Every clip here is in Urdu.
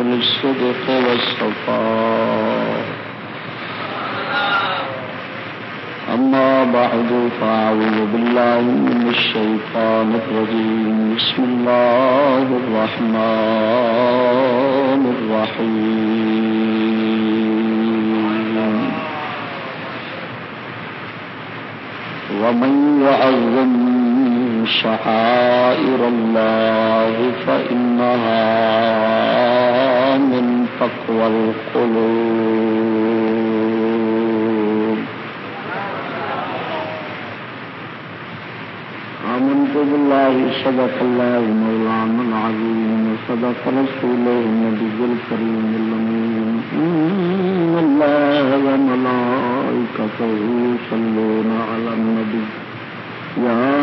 الصدق والصفاء. أما بعد فأعوذ بالله من الشيطان الرجيم. بسم الله الرحمن الرحيم. ومن يعظم شعائر الله فإنها تقوى القلوب. آمنت بالله، صدق الله مولانا العظيم وصدق رسوله النبي الكريم اللمين إن الله وملائكته يصلون على النبي. يا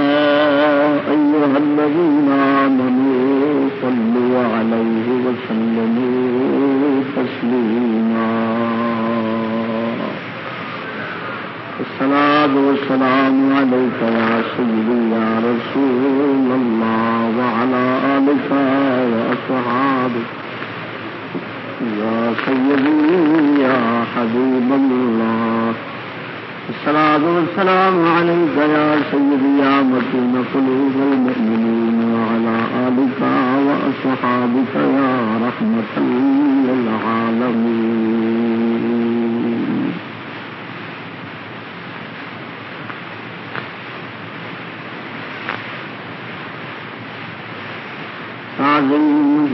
عليك يا سيدي يا رسول الله وعلى آلك وأصحابك يا سيدي يا حبيب الله. الصلاة والسلام عليك يا سيدي يا متين قلوب المؤمنين وعلى آلك وأصحابك يا رحمة للعالمين.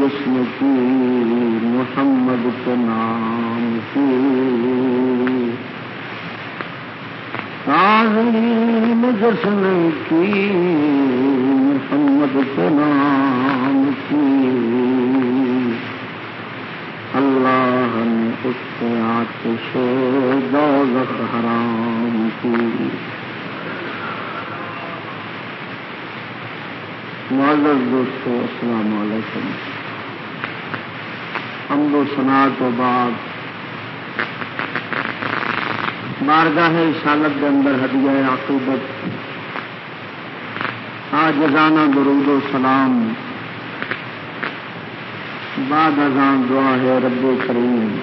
تعظيم جسمك محمد کے نام کی جسن کی محمد کے نام کی اللہ نے اس کے آتش دولت حرام کی معذر دوستو، السلام علیکم. ہم دو سنا تو بعد۔ بارگاہ شالت کے اندر ہدیہ عقوبت۔ آج ازانہ درود و سلام۔ بعد ازان دعا ہے رب کریم۔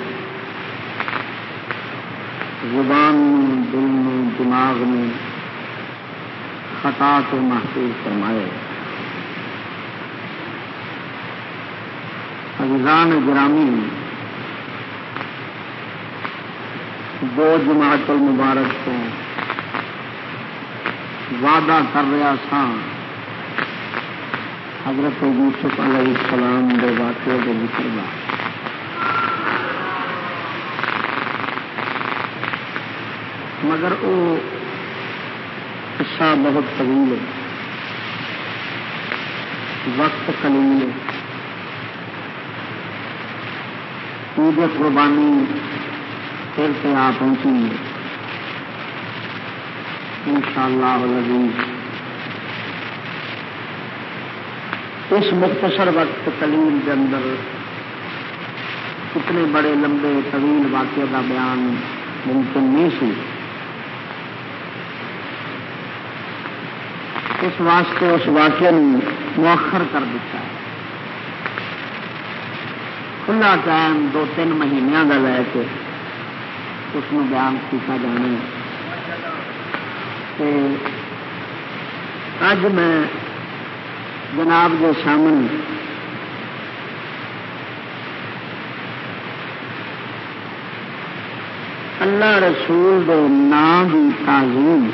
زبان دل میں، دماغ میں خطا کو محسوس فرمائے۔ عزیزان گرامی دو جماعت المبارک کو وعدہ کر رہا سا حضرت یوسف علیہ السلام دے واقعے کے ذکر کا مگر وہ قصہ بہت طویل ہے۔ وقت کلیل ہے۔ عید قربانی پھر سے آ پہنچیں گے ان شاء اللہ اس مختصر وقت کلیل کے اندر اتنے بڑے لمبے طویل واقعہ کا بیان ممکن نہیں سی اس واسطے اس واقعے مؤخر کر دیتا ہے کھلا قائم دو تین مہینوں کا لے کے اس میں بیان کیا جانا اج میں جناب کے سامنے اللہ رسول دے نام کی تعلیم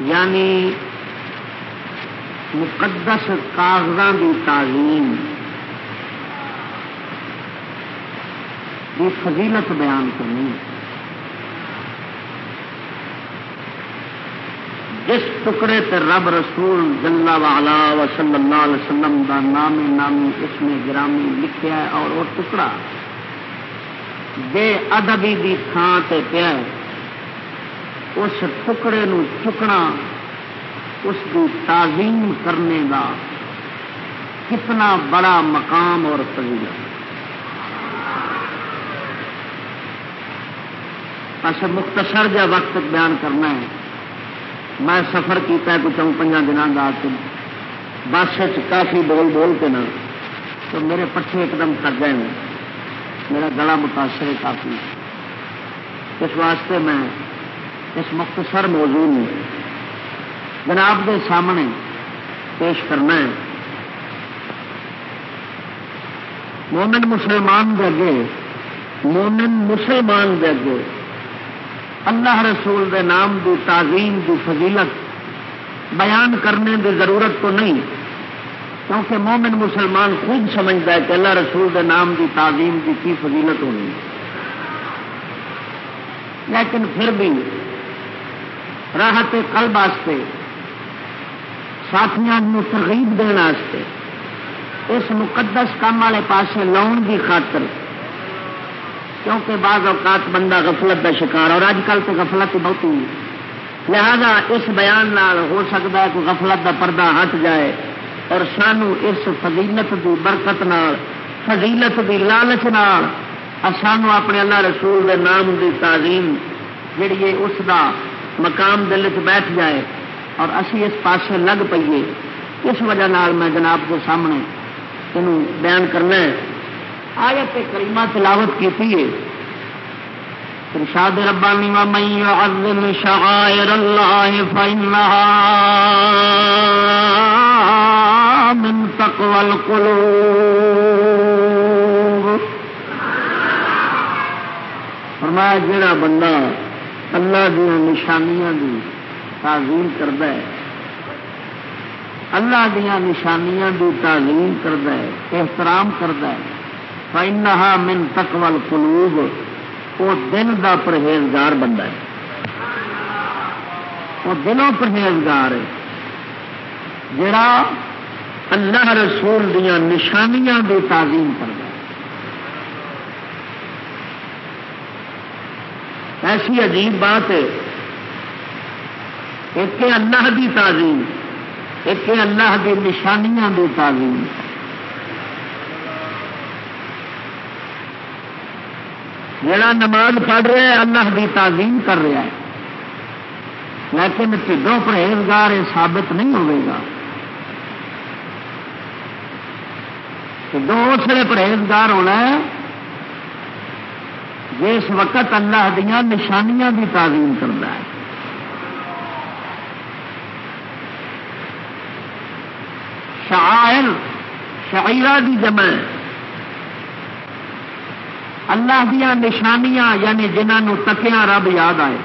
یعنی مقدس کاغذات کی تعلیم کی فضیلت بیان کرنی جس ٹکڑے تے رب رسول جلا والا و صلی اللہ علیہ وسلم دا نام نامی اس میں گرامی لکھیا ہے اور وہ ٹکڑا بے ادبی دی تھان تے پیا ہے، اس ٹکڑے نو چکنا اس کی تعظیم کرنے دا کتنا بڑا مقام اور فضیلت۔ اچھا مختصر جا وقت بیان کرنا ہے۔ میں سفر کیا کچھ پنجا دنوں کا بس کافی بول بول کے نا، تو میرے پٹھے ایک دم کر گئے میرا گلا متاثر ہے کافی۔ اس واسطے میں اس مختصر موضوع میں جناب کے سامنے پیش کرنا ہے۔ مومن مسلمان دے اگے، مومن مسلمان دے اگے، اللہ رسول دے نام دی تعظیم دی فضیلت بیان کرنے دی ضرورت تو نہیں، کیونکہ مومن مسلمان خوب سمجھتا ہے کہ اللہ رسول دے نام دی تعظیم کی کی فضیلت ہونی لیکن پھر بھی راحت قلب واسطے ساتھیاں ترغیب واسطے، اس مقدس کام والے پاسے لاؤن کی خاطر، کیونکہ بعض اوقات بندہ غفلت کا شکار، اور اج کل تو غفلت بہت ہی لہذا اس بیان نال ہو سکتا ہے کہ غفلت کا پردہ ہٹ جائے، اور سانو اس فضیلت کی برکت نال، فضیلت کی لالچ نال سانو اپنے اللہ رسول دے نام دی تعظیم جیڑی ہے اس دا مقام دل چ بیٹھ جائے۔ اور اسی اس پاسے لگ پیے اس وجہ نال میں جناب کے سامنے تینوں بیان کرنا ہے۔ آیت کریمہ تلاوت کی تھی ارشاد ربانی ومن يعظم شعائر الله فإنها من تقوى القلوب۔ فرمایا جڑا بندہ اللہ دیا نشانیاں دی تعظیم کرتا ہے۔ اللہ دیا نشانیاں دی تعظیم کرتا ہے، احترام کرتا ہے۔ من تقوى القلوب، وہ دل دا پرہیزگار بندہ ہے۔ وہ دلوں پرہیزگار ہے۔ جڑا اللہ رسول دیا نشانیاں دی تعظیم کرتا ہے۔ ایسی عجیب بات ہے ایک اللہ دی تعظیم ایک اللہ دی نشانیاں دی تعظیم۔ جڑا نماز پڑھ رہا ہے، اللہ کی تعظیم کر رہا ہے۔ لیکن ٹھڈوں پرہیزگار یہ ثابت نہیں ہوگا ٹھڈوں اس لیے پرہیزگار ہونا ہے، جس وقت اللہ دیا نشانیاں کی تعظیم کرتا ہے۔ شاعر شاعرہ کی جمع اللہ دیا نشانیاں یعنی جنہوں تکیا رب یاد آئے۔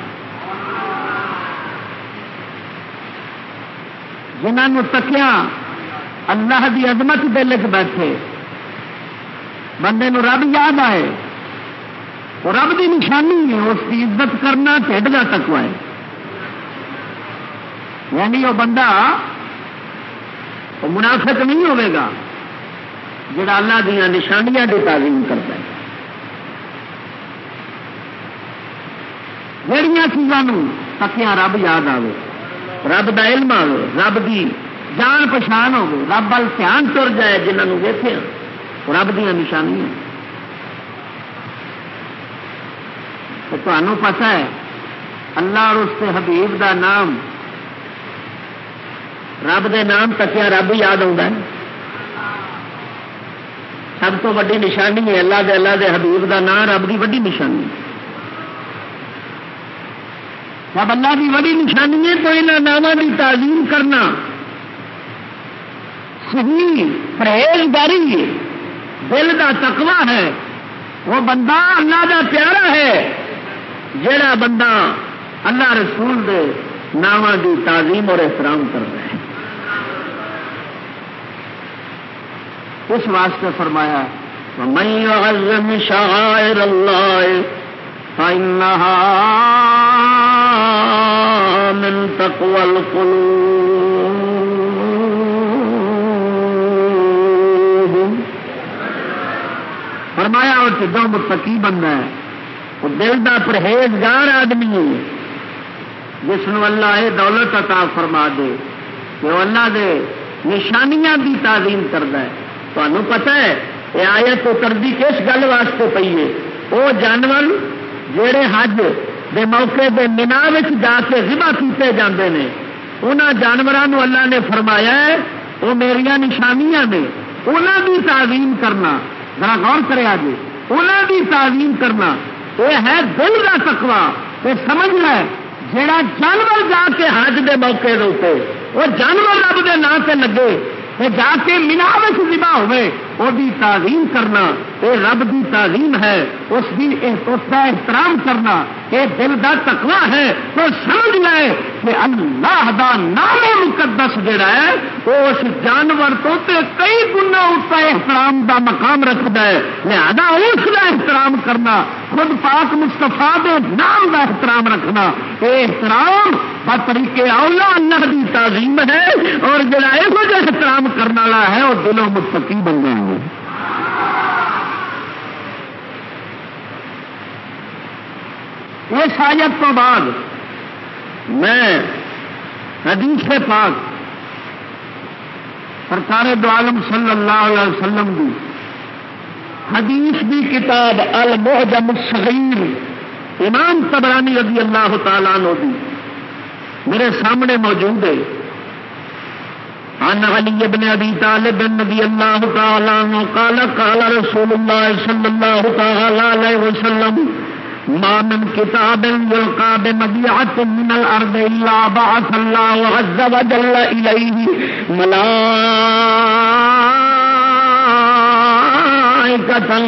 جنہوں تکیا اللہ دی عظمت دل چ بیٹھے۔ بندے نو رب یاد آئے۔ وہ رب دی نشانی ہے، اس کی عزت کرنا ٹھڈ کا تکوا ہے یعنی وہ بندہ وہ منافق نہیں ہوگا جڑا اللہ دیا نشانیاں کی تعلیم کرتا ہے۔ جہیا چیزوں تکیا رب یاد آئے رب دا علم آئے رب دی جان پچھان ہو رب وال دھیان تر جائے جنہوں ویسے رب دیا نشانیاں۔ تمہوں پتا ہے، اللہ اور اس کے حبیب دا نام رب دے نام تکیا رب یاد آ سب تو ویڈی نشانی ہے، اللہ دے اللہ دے حبیب دا نام رب کی ویڈی نشانی۔ جب اللہ کی ویڈی نشانی ہے تو یہاں ناموں کی تعلیم کرنا۔ صحیح، پرہیزگاری، دل کا تقوی ہے۔ وہ بندہ اللہ کا پیارا ہے۔ جڑا بندہ اللہ رسول دے نام کی تعظیم اور احترام کر رہا ہے۔ اس واسطے فرمایا میں عزم شاعر اللہ من تقوى القلوب۔ فرمایا، اور جو متقی بندہ ہے، وہ دل کا پرہیزگار آدمی ہے جس کو اللہ یہ دولت عطا فرما دے، کہ وہ اللہ دے نشانیاں بھی تعظیم کرتا ہے۔ تمہیں پتا ہے یہ آیت اترتی کس گل واسطے پی ہے؟ وہ جانور جہے حج دے موقع دے مینا جا کے ذبح کیتے جاندے نے انہوں جانوروں اللہ نے فرمایا ہے، وہ میرا نشانیاں نے۔ انہوں کی تعظیم کرنا، ذرا غور کرے جی انہوں کی تعظیم کرنا، یہ ہے دل کا تکوا یہ سمجھ لے جڑا جانور جا کے حج دے موقع دے وہ جانور رب دے نا سے لگے۔ جا کے مینا ہوئے وہ تعظیم کرنا یہ رب کی تعظیم ہے، اس کی احترام کرنا یہ دل کا تکوا ہے، تو سمجھ لے کہ اللہ دا نام مقدس جڑا ہے، وہ اس جانور تو تے کئی گنا اس کا احترام دا مقام رکھتا ہے، لہذا اس کا احترام کرنا، خود پاک مستفا دے نام دا احترام رکھنا یہ احترام طریقے اولا اللہ کی تعظیم ہے، اور جڑا یہ احترام کرنے والا ہے، وہ دلوں متقی بن جائیں گے اس آیت تو بعد میں حدیث پاک سرکار دو عالم صلی اللہ علیہ وسلم کی حدیث کی کتاب المحجم الصغیر، امام تبرانی رضی اللہ تعالیٰ نو دی، میرے سامنے موجود ہے۔ عن علي بن ابي طالب رضي الله تعالى عنه قال قال رسول الله صلى الله تعالى عليه وسلم، ما من كتاب يلقى بمبيعة من الأرض إلا بعث الله عز وجل إليه ملائكة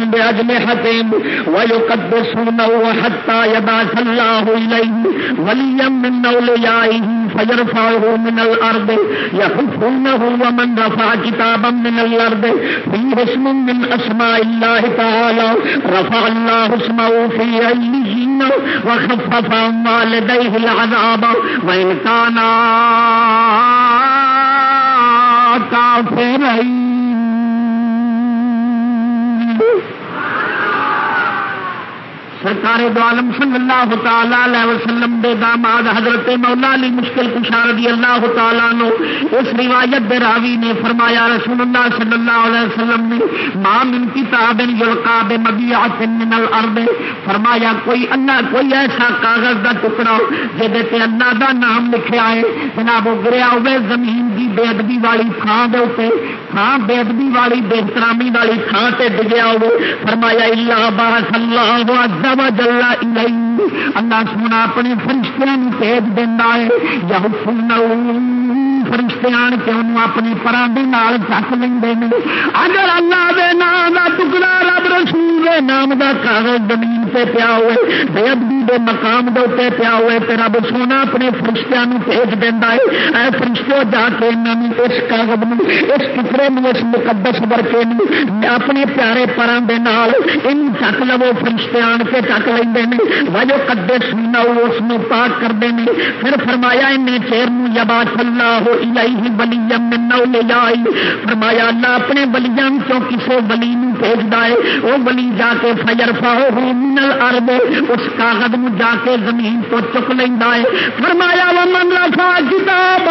بأجنحتهم ويقدسونه حتى يبعث الله إليه وليا من أوليائه فيرفعه من الأرض يخفونه ومن رفع كتابا من الأرض. فيه اسم من أسماء الله تعالى. رفع الله اسمه في عليين وخفف عن والديه العذاب. وإن كان كافرين. سرکار دو عالم صلی اللہ تعالی علیہ وسلم دے داماد حضرت مولا علی مشکل کشار دی اللہ تعالیٰ نو اس روایت دے راوی نے فرمایا، رسول اللہ صلی اللہ علیہ وسلم نے ماں من کتاب یلقا بے من الارض، فرمایا، کوئی اللہ کوئی ایسا کاغذ دا ٹکڑا جے تے اللہ دا نام لکھیا ہے جناب گریا ہوئے زمین دی بے ادبی والی تھان دے اوپر، تھان بے ادبی والی، بے احترامی والی تھان تے ڈگیا ہو فرمایا، اللہ باس اللہ عز جلا اللہ سونا اپنے فرشتوں بھیج دینا ہے۔ یا فرشتے آن کے انہوں اپنی پراندی نال چک لیں اگر اللہ دے نام دا ٹکڑا رب رسول دے نام دا کاغذ زمین سے پیا ہوئے، بے ادبی دے مقام دے اتنے پیا ہوئے تو رب سونا اپنے فرشتوں بھیج دینا ہے۔ اے فرشتے جا کے انہوں اس کاغذ میں اس ٹکڑے میں اس مقدس ورکے اپنے پیارے پران دے نال ان چک لو، فرشتے آن کے چک لیں وجہ کدے سونا اس پاک کرتے ہیں پھر فرمایا ان چیر یبا چلا ہو فرمایا، اللہ اپنے بلیاں چوں کسی بلی بھیجتا ہے؟ وہ بلی جا کے فجر فاہو منل ارب اس کاغذ میں جا کے زمین تو چک لینا ہے۔ فرمایا وہ من رفا کتاب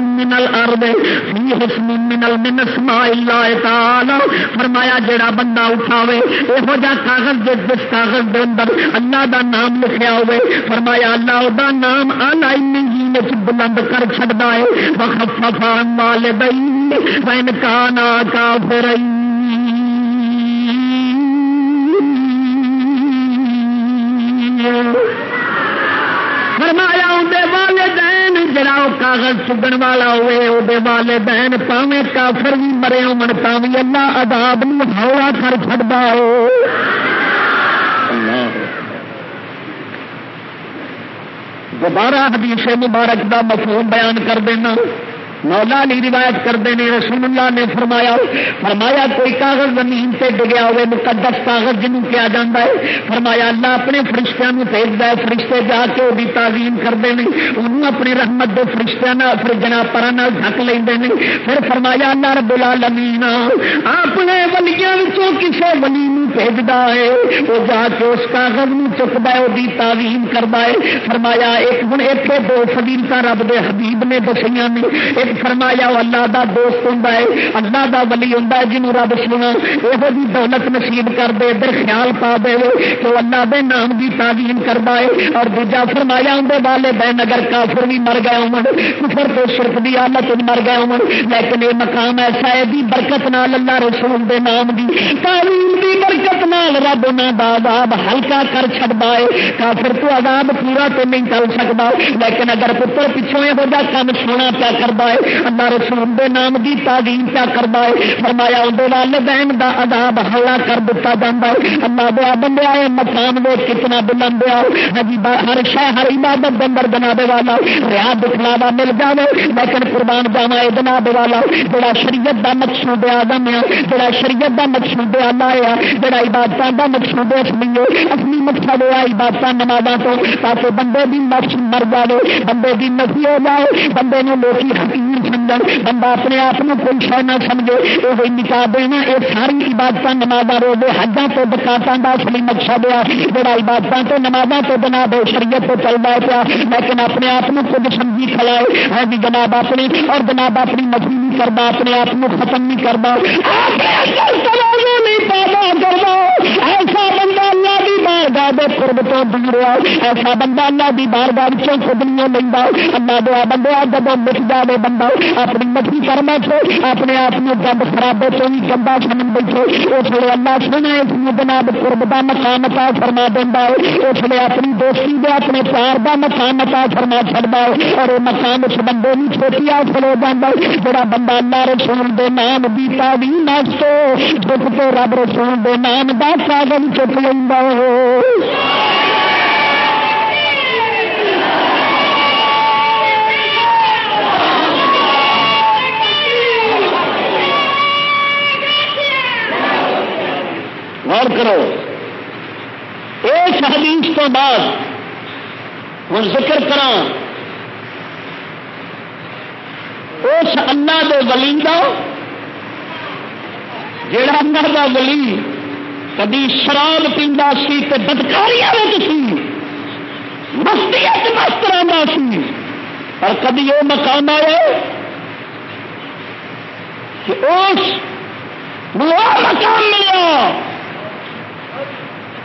منل ارب حسن منل من اسماء اللہ تعالی۔ فرمایا جڑا بندہ اٹھاوے یہو جا کاغذ دے جس کاغذ دے اندر اللہ دا نام لکھیا ہوئے فرمایا، اللہ دا نام آلہ بلند کر چڑتا ہے۔ بخفان مال بئی بین کانا کافر فرمایا اندر والدین جڑا وہ کاغذ چگن والا ہوئے وہ والدین پاوے کافر بھی مرے امن پاوی اللہ عذاب نو ہولا کر چڑتا ہو دوبارہ حدیث مبارک دا مفہوم بیان کر دینا۔ مولا علی روایت کرتے ہیں، رسول اللہ نے فرمایا فرمایا کوئی کاغذ زمین سے ڈگیا ہوئے، مقدس کاغذ جنوں کیا جاتا ہے، فرمایا اللہ اپنے فرشتوں بھیجتا ہے فرشتے جا کے وہ تعظیم کرتے ہیں، انہوں اپنی رحمت دے فرشتوں پھر جناب پر ڈک لیں پھر فرمایا اللہ رب العالمین اپنے ولیاں کسی ولی بھیجتا ہے، وہ جا کے اس کاغذ میں چکتا ہے وہ تعظیم کرتا ہے فرمایا، ایک ہوں اتنے دو فضیلت رب دے حبیب نے دسیاں نے۔ ایک فرمایا وہ اللہ دا دوست ہوں اللہ دا ولی ہوں جنہوں رب سنا یہ دولت نصیب کر دے، ادھر خیال پا دے تو اللہ دے نام کی تعلیم کرتا ہے اور دوجا فرمایا اندر والے بہن اگر کافر بھی مر گئے ہو کفر تو شرف کی حالت مر گئے ہو لیکن یہ مقام ایسا ہے، دی برکت نال اللہ رسول دے نام دی تعلیم دی برکت نال رب انہوں دا عذاب ہلکا کر چڑتا ہے۔ کافر تو عذاب پورا تو نہیں چل سکتا لیکن اگر پتر پچھوں یہ کام سونا پیا کرتا ہے، اللہ رسول دے نام کی تعلیم کیا کرتا ہے۔ فرمایا اندر والدین دا عذاب ہلا کر دیتا جاتا ہے۔ اللہ دیا بندے آئے مکان میں کتنا بلند ہاں جی، آ ہی ہر شہ ہر عبادت بندر بنانے والا ریا دکھلاوا مل جائے لیکن قربان جانا ہے جناب والا جڑا شریعت دا مقصود آدم ہے جڑا شریعت دا مقصود آلہ ہے جڑا عبادت دا مقصود اصلی ہے اصلی مقصد ہے عبادت نمازاں تو تاکہ بندے بھی نفس مر جائے بندے کی نفی ہو جائے بندے نے لوگ حقیر سمجھ بندہ اپنے آپ کو کوئی شہ نہ سمجھے یہ کوئی نکاح دینا یہ ساری عبادت نماز روزے حجاں تو بکاٹوں کا اصلی مقصد ہے جڑا عبادت تو نمازاں تو بنا دے شریعت تو چل رہا پیا لیکن اپنے آپ کو خود سمجھی کھلائے ہاں جی جناب اپنی اور جناب اپنی نفی نہیں کرتا اپنے آپ کو ختم نہیں کرتا کرتا ایسا بندہ اللہ کی بارگاہ دے قرب تو دور ایسا بندہ اللہ کی بارگاہ خود نہیں لینا اللہ دعا بندے جب مٹ جائے بندہ، اپنی مچھلی کر بیٹھے اپنے آپ کو گند خرابے تو بھی گندا سمجھ بیٹھے اس لیے اللہ سونا اس جناب قرب کا مکان عطا فرما دینا ہے۔ اس لیے اپنی دوستی دے، اپنے پیار کا مکان عطا فرما چڑھتا ہے۔ اور یہ مکان اس بندے بھی چھوٹی حاصل ہو جاتا ہے۔ جڑا بندہ اللہ رسول دے نام بھی تعلیم نسو دکھ تو رب رسول دے نام کا کاغذ چک لینا غور کرو۔ اس حدیث تو بعد ہوں ذکر کرا اس اللہ دے ولی کا جڑا اللہ دا ولی کبھی شراب پیندا سی تے بدکاری سی۔ مستی مست رہا سی۔ اور کبھی یہ مقام آئے کہ اس مقام ملیا۔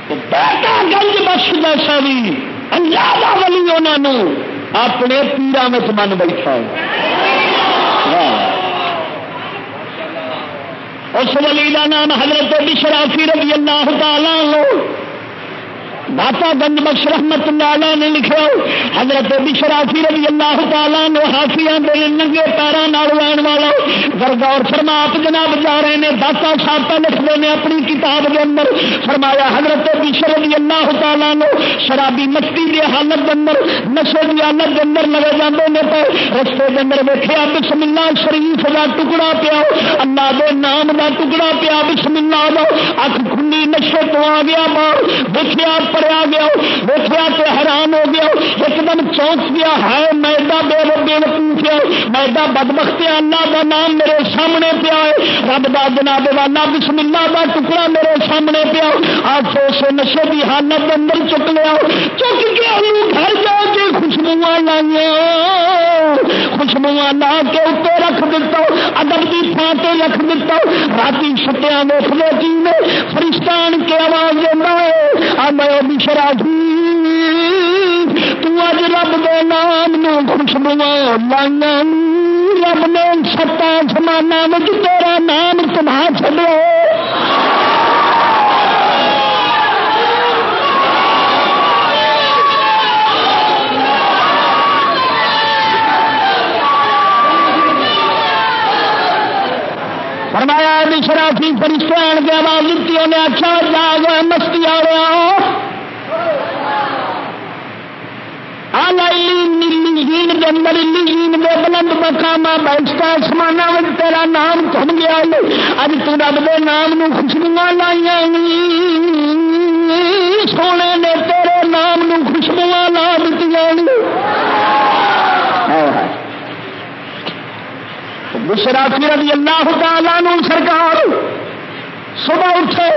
بیٹا گنج بخش جیسا بھی۔ اللہ کا ولی انہوں اپنے پیرا میں من بیٹھا۔ اس ولی کا نام حضرت بشرافی رضی اللہ تعالی لو داتا گنج بخش رحمت اللہ نے لکھا حضرت بشرافی رضی اللہ تعالیٰ نے ہافیا دے ننگے پیروں لین والا گرگور فرما، آپ جناب جا رہے ہیں داتا صاحب لکھتے ہیں اپنی کتاب کے اندر۔ فرمایا، حضرت بشر رضی اللہ تعالیٰ نے شرابی مستی کی حالت کے اندر، نشے کی حالت کے اندر لگے جاتے ہیں تو رستے کے اندر ویکیا بسم اللہ شریف کا ٹکڑا پیا اللہ دے نام کا ٹکڑا پیا بسم اللہ کا اک کھلی نشے تو آ گیا ماں دیکھا پڑیا گیا دیکھا تو حیران ہو گیا۔ ایک دم چونک گیا ہے میدا بے بے وقوف میدا بدبخت اللہ کا نام میرے سامنے پیا ہے۔ رب دا جناب والا بسم اللہ کا ٹکڑا میرے سامنے پیا۔ آج سو نشے کی حالت اندر چک لیا۔ چک کے گھر جا کے خوشبو لائیا خوشبو لا کے اتنے رکھ دیتا ادب کی تھان سے رکھ دیتا رات چھٹیا دیکھ لو کی فرشتان کے آواز دینا ہے میں شرافی تج رب دے نام نو خوشبو لائیا رب نے ستا سمانا تیرا نام تما چلو فرمایا شرافی فرشتے آن کے آواز دیتی انہیں اچھا جا گیا مستی آ رہا نیلی جین اندر نیلی جین بلند مقام بیٹھ آسمان تیرا نام چم گیا اج تو رب دے نام نو خوشبو لائیا سونے نے تیرے نام نو خوشبو لا دیتی بشرافی رضی اللہ تعالیٰ نو سرکار، صبح اٹھے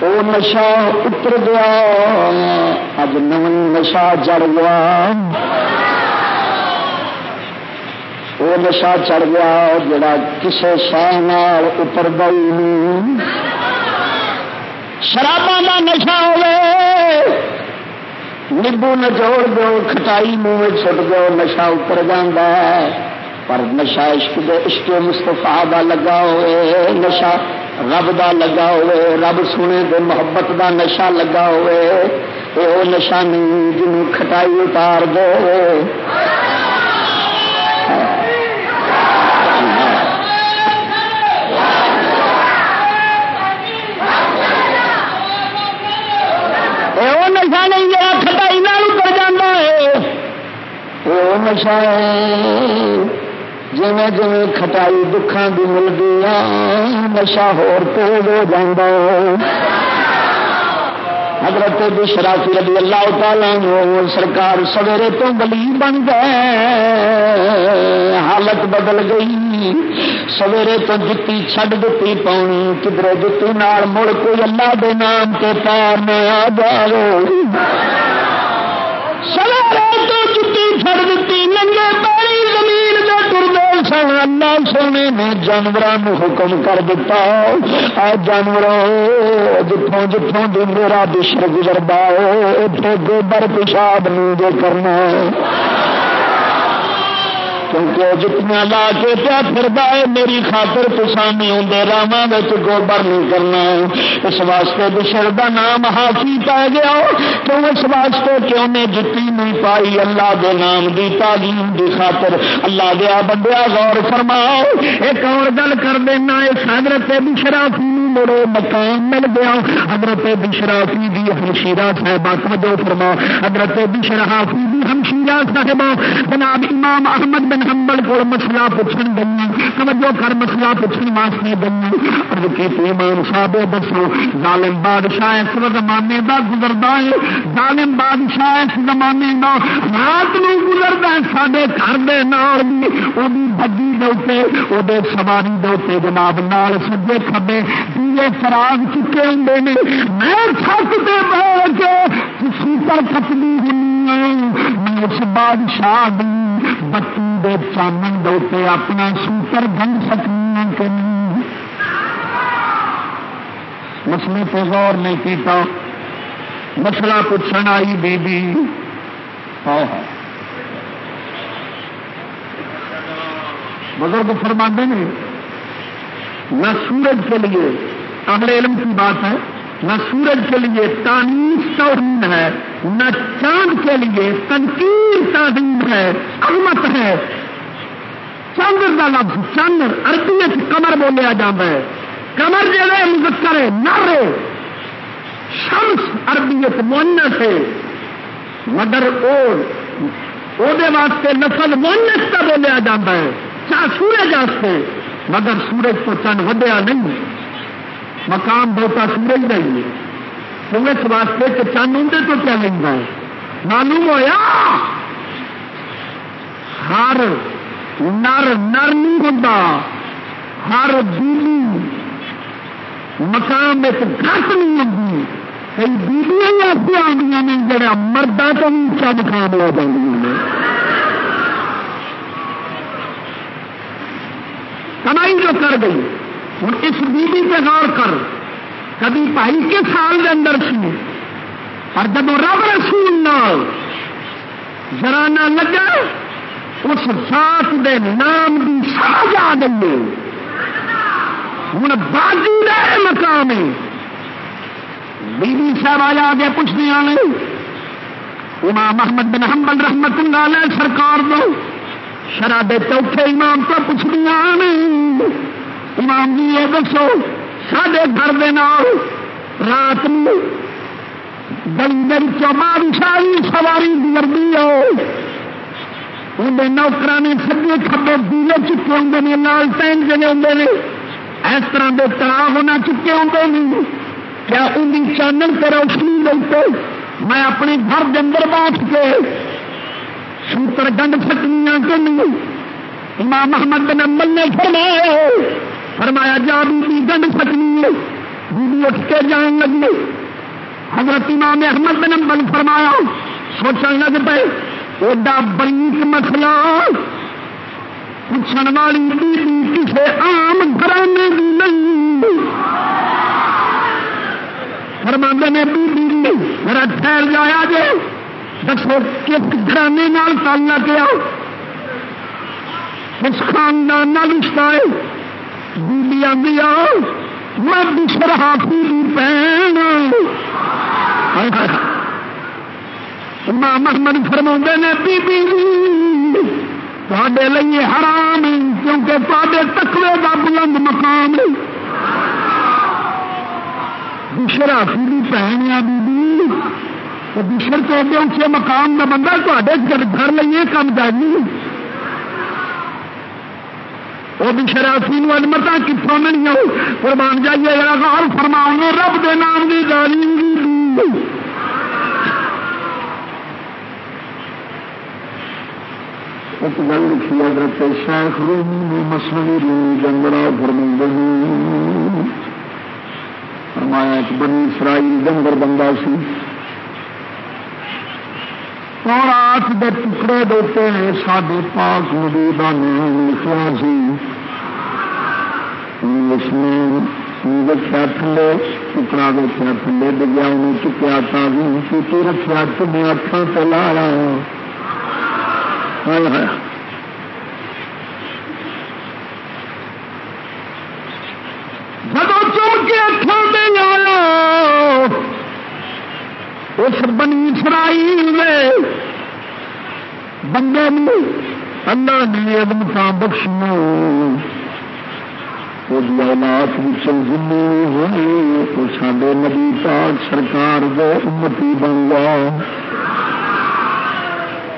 وہ نشا اتر گیا اج نو نشا چڑھ گیا۔ وہ نشا چڑھ گیا، جڑا کسی شہ اتر گئی شرابا کا نشا ہوئے نیبو نچوڑ دو، کھٹائی منہ چھٹ دو نشا اتر جانا پر نشا عشق دے عشق مستفا دا لگا ہوئے نشا رب دا لگا ہوئے، رب سونے دے محبت دا نشا لگا ہوئے۔ وہ نشا نہیں جنوں کھٹائی اتار دو نشا نہیں جا کھٹائی اتر جانا ہے۔ وہ نشا جی جی کھٹائی دکھان بھی ملتی نشا ہو جا حضرت بشرافی رضی اللہ تعالیٰ سرکار سویرے تو گلی بن گئے حالت بدل گئی سویرے تو جتی چھڈ دیتی پاؤنی کدھر جتی نال مڑ کوئی اللہ دے نام کے پار میں آ جائے سویرے تو جتی چھڈ دیتی ننگے پانی زمین میں ٹردے سن اللہ سونے نے جانوروں حکم کر دیتا آ جانوروں جتوں جتوں بھی میرا بشر گزرتا ہے گوبر پیشاب نہیں جو کرنا کیونکہ جتنا لا کے پیا پھر میری خاطر پسانی آدھے راوا گوبر نہیں کرنا اس واسطے بشر کا نام ہافی پا گیا کیوں اس واسطے کہ انہیں جتی نہیں پائی؟ اللہ دے نام دی تعلیم دی خاطر۔ اللہ دیا بندیا غور فرماؤ۔ ایک اور گل کر دینا، اس حضرت بشرافی مڑے مقام مل گیا۔ حضرت بشرافی دی ہمشیرہ صاحبہ توجہ فرما۔ حضرت بشرافی دی ہمشیرہ صاحبہ۔ جناب امام احمد بن حنبل کو مسئلہ پوچھن گئی توجہ کر مسئلہ پوچھن واسطے گئی ارد کی امام صاحب دسو، ظالم بادشاہ اس زمانے دا گزردا ہے۔ ظالم بادشاہ اس زمانے دا رات نو گزردا ہے، ساڈے گھر دے نال بھی۔ او دی بگی دے اوتے او دے سواری دے جناب، نال سجے کھبے، دیے فراغ چکے ہوندے نے۔ میں چھت تے بیٹھ کے سوپر کھپدی ہوں میں اس بادشاہ دی بتی دے چانن دے اپنا سوپر بن سکنا کہ نہیں۔ مسئلے پہ غور نہیں کیتا۔ مسئلہ پوچھنا آئی بی بی۔ ہاں ہاں۔ بزرگ فرما نے، نہ سورج کے لیے اہل علم کی بات ہے، نہ سورج کے لیے تانیس توہین ہے، نہ چاند کے لیے تنقید تعظیم ہے امت ہے۔ چندر کا لفظ چندر اربی کمر بولیا جاتا ہے۔ کمر جہے مذکر ہے نر شمس اربیت مونس ہے۔ مگر واسطے نسل مونس کا بولیا جاتا ہے۔ چاہ سورج واسطے مگر سورج تو چند ودیا نہیں مقام بہتا سورج کا ہی ہے۔ سورج واسطے کہ چند اندر تو کیا لینا ہے؟ معلوم ہوا ہر نر نر نہیں ہوتا ہر بیوی مقام ایک گھٹ نہیں ہوتی کئی بیبیاں ایسے آدی نے جڑا مردہ تو بھی اچا مقام لے جی کمائی جو کر گئی ہوں اس بیوی پہ غور کر۔ کبھی بھائی کے سال کے اندر سی اور جب رب رسول نہ ذرا نہ لگا، اس ذات دے نام کی سمجھ آ گئی ہوں بازی رہے مقام بی بی صاحب آ کے پوچھنے والے، امام محمد بن حنبل رحمت اللہ علیہ سرکار دو۔ شرح دے چوتھے امام تو پوچھدیا امام جی یہ دسو سڈے گھر دے نال رات گلی دن چوبا شاہی سواری گزرتی ہو اندر نوکر نے سبے کھبے دیلے چکے ہوں نے، لال ٹین جنے ہوں نے۔ اس طرح کے تلا ہونا چکے ہوں کیا ان کی چانن سے روشنی لگتے میں اپنے گھر کے اندر بیٹھ کے سوتر گنڈ سکنیاں کہ نہیں امام محمد بن امبل نے فرمایا فرمایا جا بی گنڈ سکنی ہے، بیوی اٹھ کے جان لگی حضرت امام احمد بن امبل فرمایا سوچن لگ پے ایڈا بریک مسئلہ۔ پوچھنے والی بیوی کسی عام گھرانے کی نہیں۔ فرما نے، بیوی جی، میرا ٹھہر جایا جے۔ دسو کس گھرانے تعلق کیا اس خاندان رشتہ ہے بیبی آدھی آؤ، میں بشر ہاتھی کی بہن ماں محمد فرما نے، بیبی تے لیے حرام کیونکہ تے تکوے کا بلند مقام بشر ہاتھی کی بہن آ بیبی۔ بشر کے اونچے مقام کا بندہ تے گھر لیے کام جانی وہ بھی شرافی متا کتوں نہیں آؤ قربان جائیے غور فرماؤ رب دے نام کی گالی ایک گل لکھی، حضرت شیخ رومی نے مسلمی جنگڑا فرما فرمایا، ایک بنی اسرائیل جنگر بندہ سی۔ رات دے ٹکڑے دیتے ہیں سارے پاک نبی کا نام لکھا سی۔ اس نے رکھا تھلے، ٹکڑا دیکھا تھلے ڈگیا انہیں چکیا تھا چیتی رکھا تمہیں اکھان سے لایا ہاں۔ جب چم کے اکھان سے لایا اس بنی اسرائیل میں بندے اللہ نے ادمتا بخشنا اولاد زمین ہوئی تو سڈے نبی پاک سرکار دے امتی بن گیا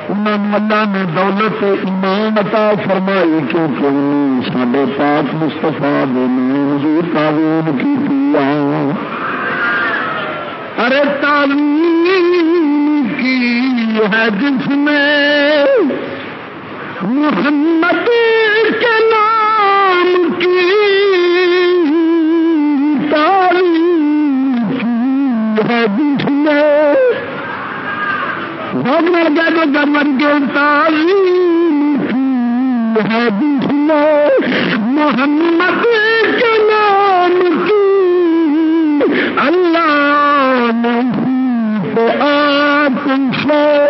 انہوں اللہ نے دولت ایمان عطا فرمائی کیونکہ سڈے پاک مستفا دے نام تعلیم کی پیا ارے تعلیم کی ہے جس میں محمد کے نام کی تعلیم کی ہے جس میں بہت مر گیا تو کے تعلیم کی ہے جس میں محمد کے نام کی اللہ آپ سے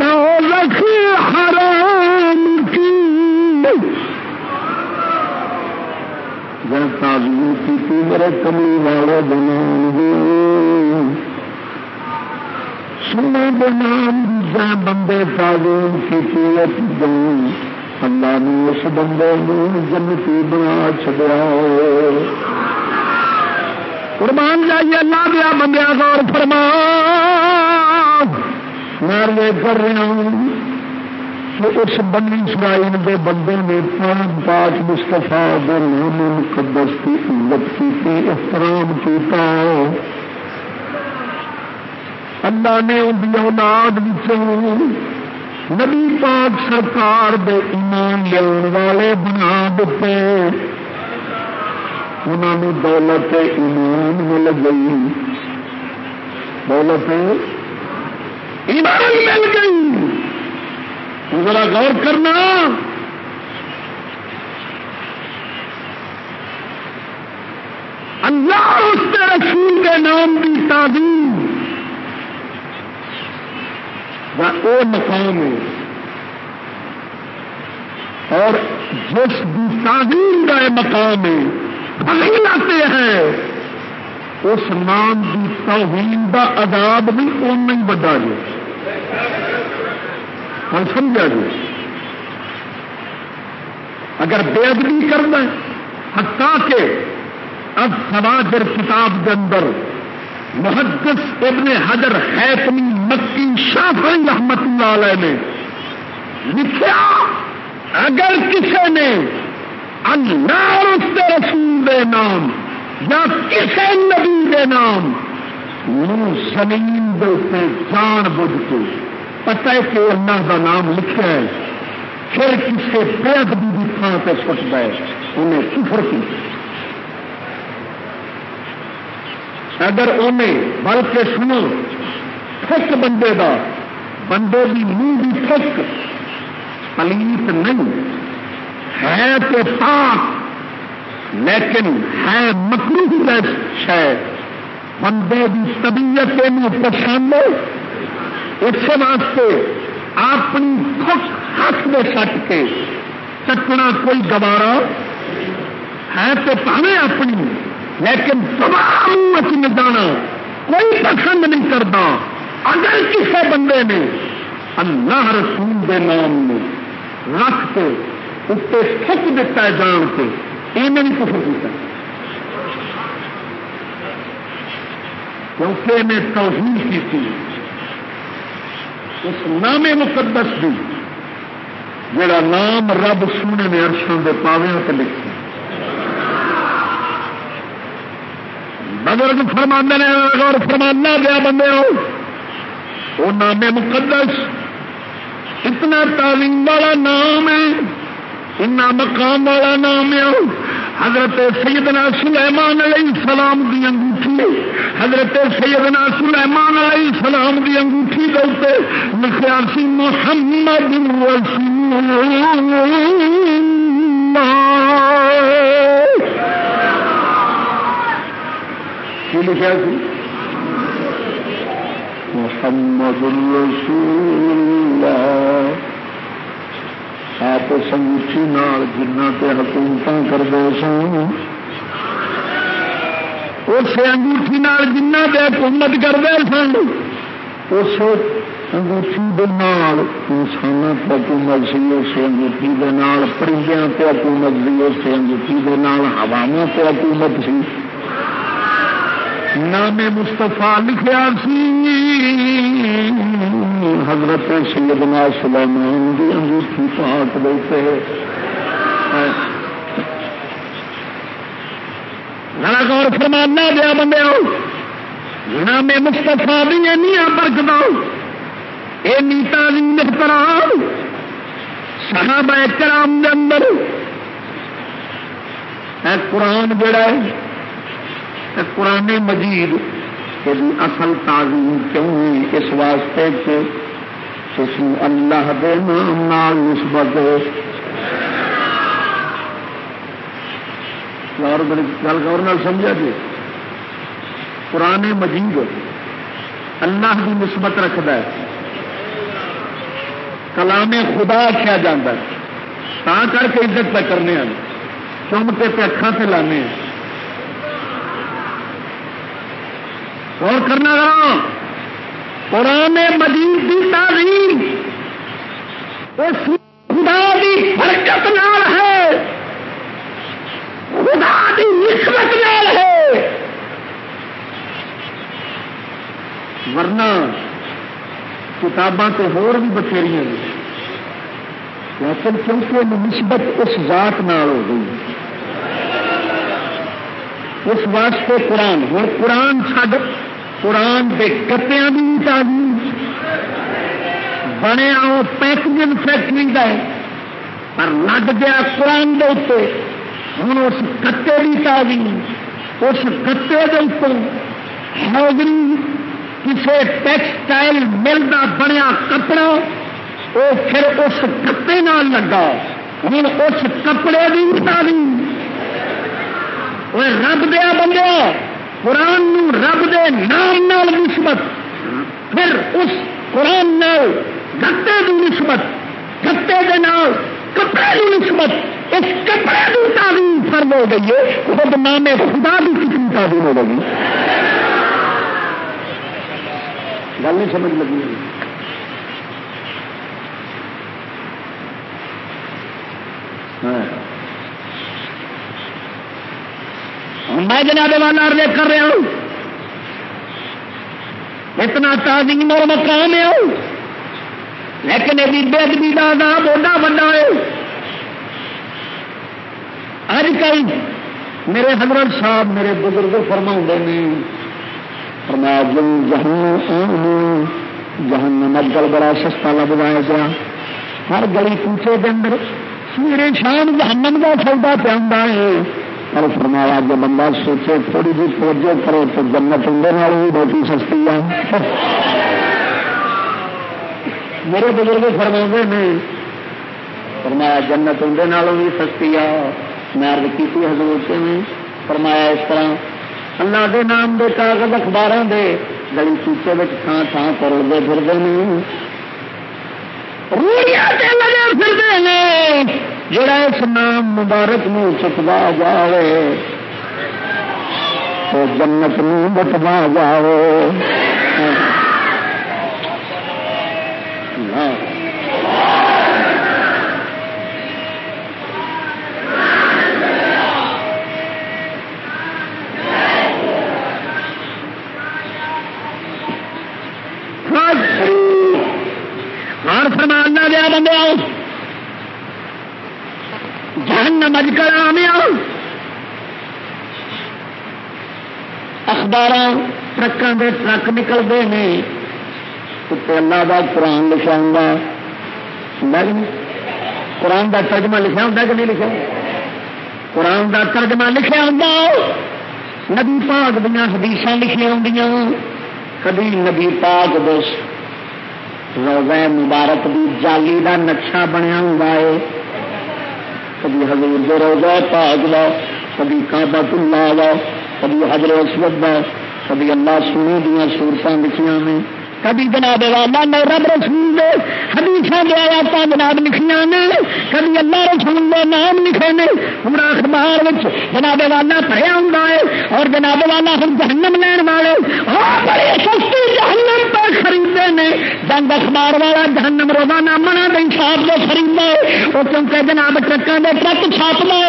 دولت حرام کی۔ تعلیم کی تھی، میرے کمی والے بنان سنے بنام جا بندے تعلیم کی قیت دوں اللہ نے اس بندے جنتی بنا چڑیا قربان جائیے، اللہ دیا بندیا غور فرما۔ میں کر رہا ہوں کہ اس بنی اسرائیل کے بندے نے پان پاک مستفا نام مقدس کی عزت کی احترام کیتا اللہ نے ان اولاد نبی پاک سرکار دے ایمان لیا والے بنا دیتے۔ انہوں نے دولت ایمان مل گئی۔ دولت ایمان مل گئی۔ ذرا غور کرنا۔ اللہ اس کے رسول کے نام کی تعظیم۔ وہ مقام ہے۔ اور جس کی تعظیم کا مقام ہے لاتے ہیں اس نام کی توہین کا آزاد بھی اُن ہی بڑا جی ہم سمجھا جی۔ اگر بے ادبی کرنا ہٹا کے اب سماجر کتاب کے اندر محدث ابن حجر حیتمی مکی شاف رحمت اللہ علیہ نے لکھا، اگر کسی نے اللہ اور اس کے رسول دے نام یا کسی نبی دے نام زمین دے جان بوجھ کے۔ پتہ ہے کہ اللہ کا نام لکھا ہے۔ پھر کسی بے ادبی کی تھان پہ سٹتا ہے۔ انہیں کفر کی۔ اگر انہیں بلکہ سنو تھک بندے دا۔ بندے کی منہ کی تھک پلیت نہیں۔ ہے تو پاک، لیکن ہے مکرو شاید۔ بندے کی طبیعت پسند اس واسطے اپنی خود ہاتھ میں سٹ کے چکنا کوئی گوارا ہے تو پاوے اپنی، لیکن تمام جانا کوئی پسند نہیں کرتا۔ اگر کسی بندے نے اللہ رسول دے نام میں رکھ کے اتنے تھک دیتا ہے جان کے یہ نہیں کچھ کیا کیونکہ میں توہین کی تھی، اس نام مقدس بھی، جڑا نام رب سونے نے ارشوں کے پاویا سے لکھا۔ بزرگ فرمانے نے، اور فرمانا گیا بندے ہو، وہ نام مقدس۔ اتنا تعلیم والا نام ہے، اتنا مقام والا نام ہے۔ حضرت سیدنا سلیمان علیہ السلام دی انگوٹھی، حضرت سیدنا سلیمان علیہ السلام دی انگوٹھی دے لکھا سی محمد رسول کی لکھا سی محمد رسول اللہ۔ آپ سنگھی جنہ پہ حکومت کرتے سن اس انگوٹھی جنہ پہ حکومت کرتے سن اس انگوٹھی انسان پہ حکومت سی اس انگوٹھی پرندیاں پہ حکومت سی اس انگوٹھی ہوا پہ حکومت سی نام مستفا لکھا سی حضرت سیدنا سلیمان جی، دی انگوٹھی پاک دیتے ذرا غور فرمانا جی، دیا بندے نام مستفا بھی اینی برکت اینی تعلیم احترام۔ صحابہ کرام دے اندر۔ قرآن جڑا ہے قرآن مجید۔ اصل تعظیم کیوں ہے؟ اس واسطے کہ اللہ دے نام نسبت گل گور سمجھا جی۔ قرآن مجید اللہ کی نسبت رکھد کلام خدا کیا جاتا ہے۔ تا کر کے عزت پہ کرنے ہیں۔ چم پہ اکھان سے لانے ہیں۔ اور کرنا قرآن مجید کی تعلیم اس خدا کی حرکت نال ہے۔ خدا کی نسبت نال ہے۔ ورنہ کتاباں تو ہور بھی بتھیری لیکن کیونکہ نسبت اس ذات نال ہو گئی۔ اس واسطے قرآن ہوں قرآن چڈ قرآن کے کتیا بھی تعلیم بنیا وہ پیکجنگ فیکٹری کا ہے پر لگ گیا قرآن کے اتنے ہوں اس کتے کی تعلیم اس کتے کے اتوں کسی ٹیکسٹائل مل کا بنیا کپڑا وہ پھر اس کتے لگا۔ ہوں اس کپڑے کی تعلیم رب دیا بندے قرآن رب دے نام نال نسبت، پھر اس قرآن نال گتے کی نسبت گتے کے نال کپڑے کی نسبت، اس کپڑے کی تعلیم فرم ہو گئی ہے، خود نام خدا کی کتنی تعلیم ہو گئی گل نہیں سمجھ لگی۔ ہاں۔ میں جناب والا ارے کر رہا ہوں، اتنا تعظیم اور مقام ہے۔ لیکن یہ بے ادبی کا عذاب اوڈا بڑا ہے۔ اج کل میرے حضرت صاحب میرے بزرگ فرما نے، فرمایا جن جہان جہان اجل بڑا سستا لگوایا گیا۔ ہر گلی پوچھے کے اندر میرے شام جہنم کا سودا پہ ہے۔ پر فرمایا جو بندہ سوچے تھوڑی جی توجہ کرے تو جنت اندر بھی بہت ہی سستی ہے۔ میرے بزرگ فرما نے، فرمایا جنت اندر بھی سستی ہے۔ میں کی حضور سے میں، فرمایا اس طرح اللہ دے نام دے کاغذ اخبار دے گلی چوچے تھان تھان پر اڑتے پھرتے ہیں۔ روڑیاں لگے پھرتے ہیں۔ جڑا اس نام مبارک نو چکوا جائے تو جنت نو بٹوا جاؤ اخبار ٹرکوں کے ٹرک نکلتے ہیں اللہ کا قرآن لکھا ہوں قرآن کا ترجمہ لکھا ہوں کہ نہیں لکھا؟ قرآن کا ترجمہ لکھا ہوں نبی پاک دیا حدیث لکھیا ہوں کبھی نبی پاک دس روزہ مبارک بھی جالی کا نقشہ بنیا ہوں کبھی حضور دے روزہ پاگ لو کبھی کابا تلا لو کبھی حضرت اسود کبھی اللہ سونے دیا سورتیں لکھیاں میں کبھی جناب والا نے رب رسول دے حدیث دے آیات جناب لکھیاں نے، کبھی اللہ رسول دے نام لکھے نے۔ ہمارا اخبار جناب والا پڑھیا ہوں اور جناب والا ہم جہنم لین والے بڑی سستی جہنم پہ خریدے نے۔ جنگ اخبار والا جہنم روزانہ منا دیں چھاپ کے خریدے وہ کیونکہ جناب ٹرکوں کے ٹرک چھاپ لے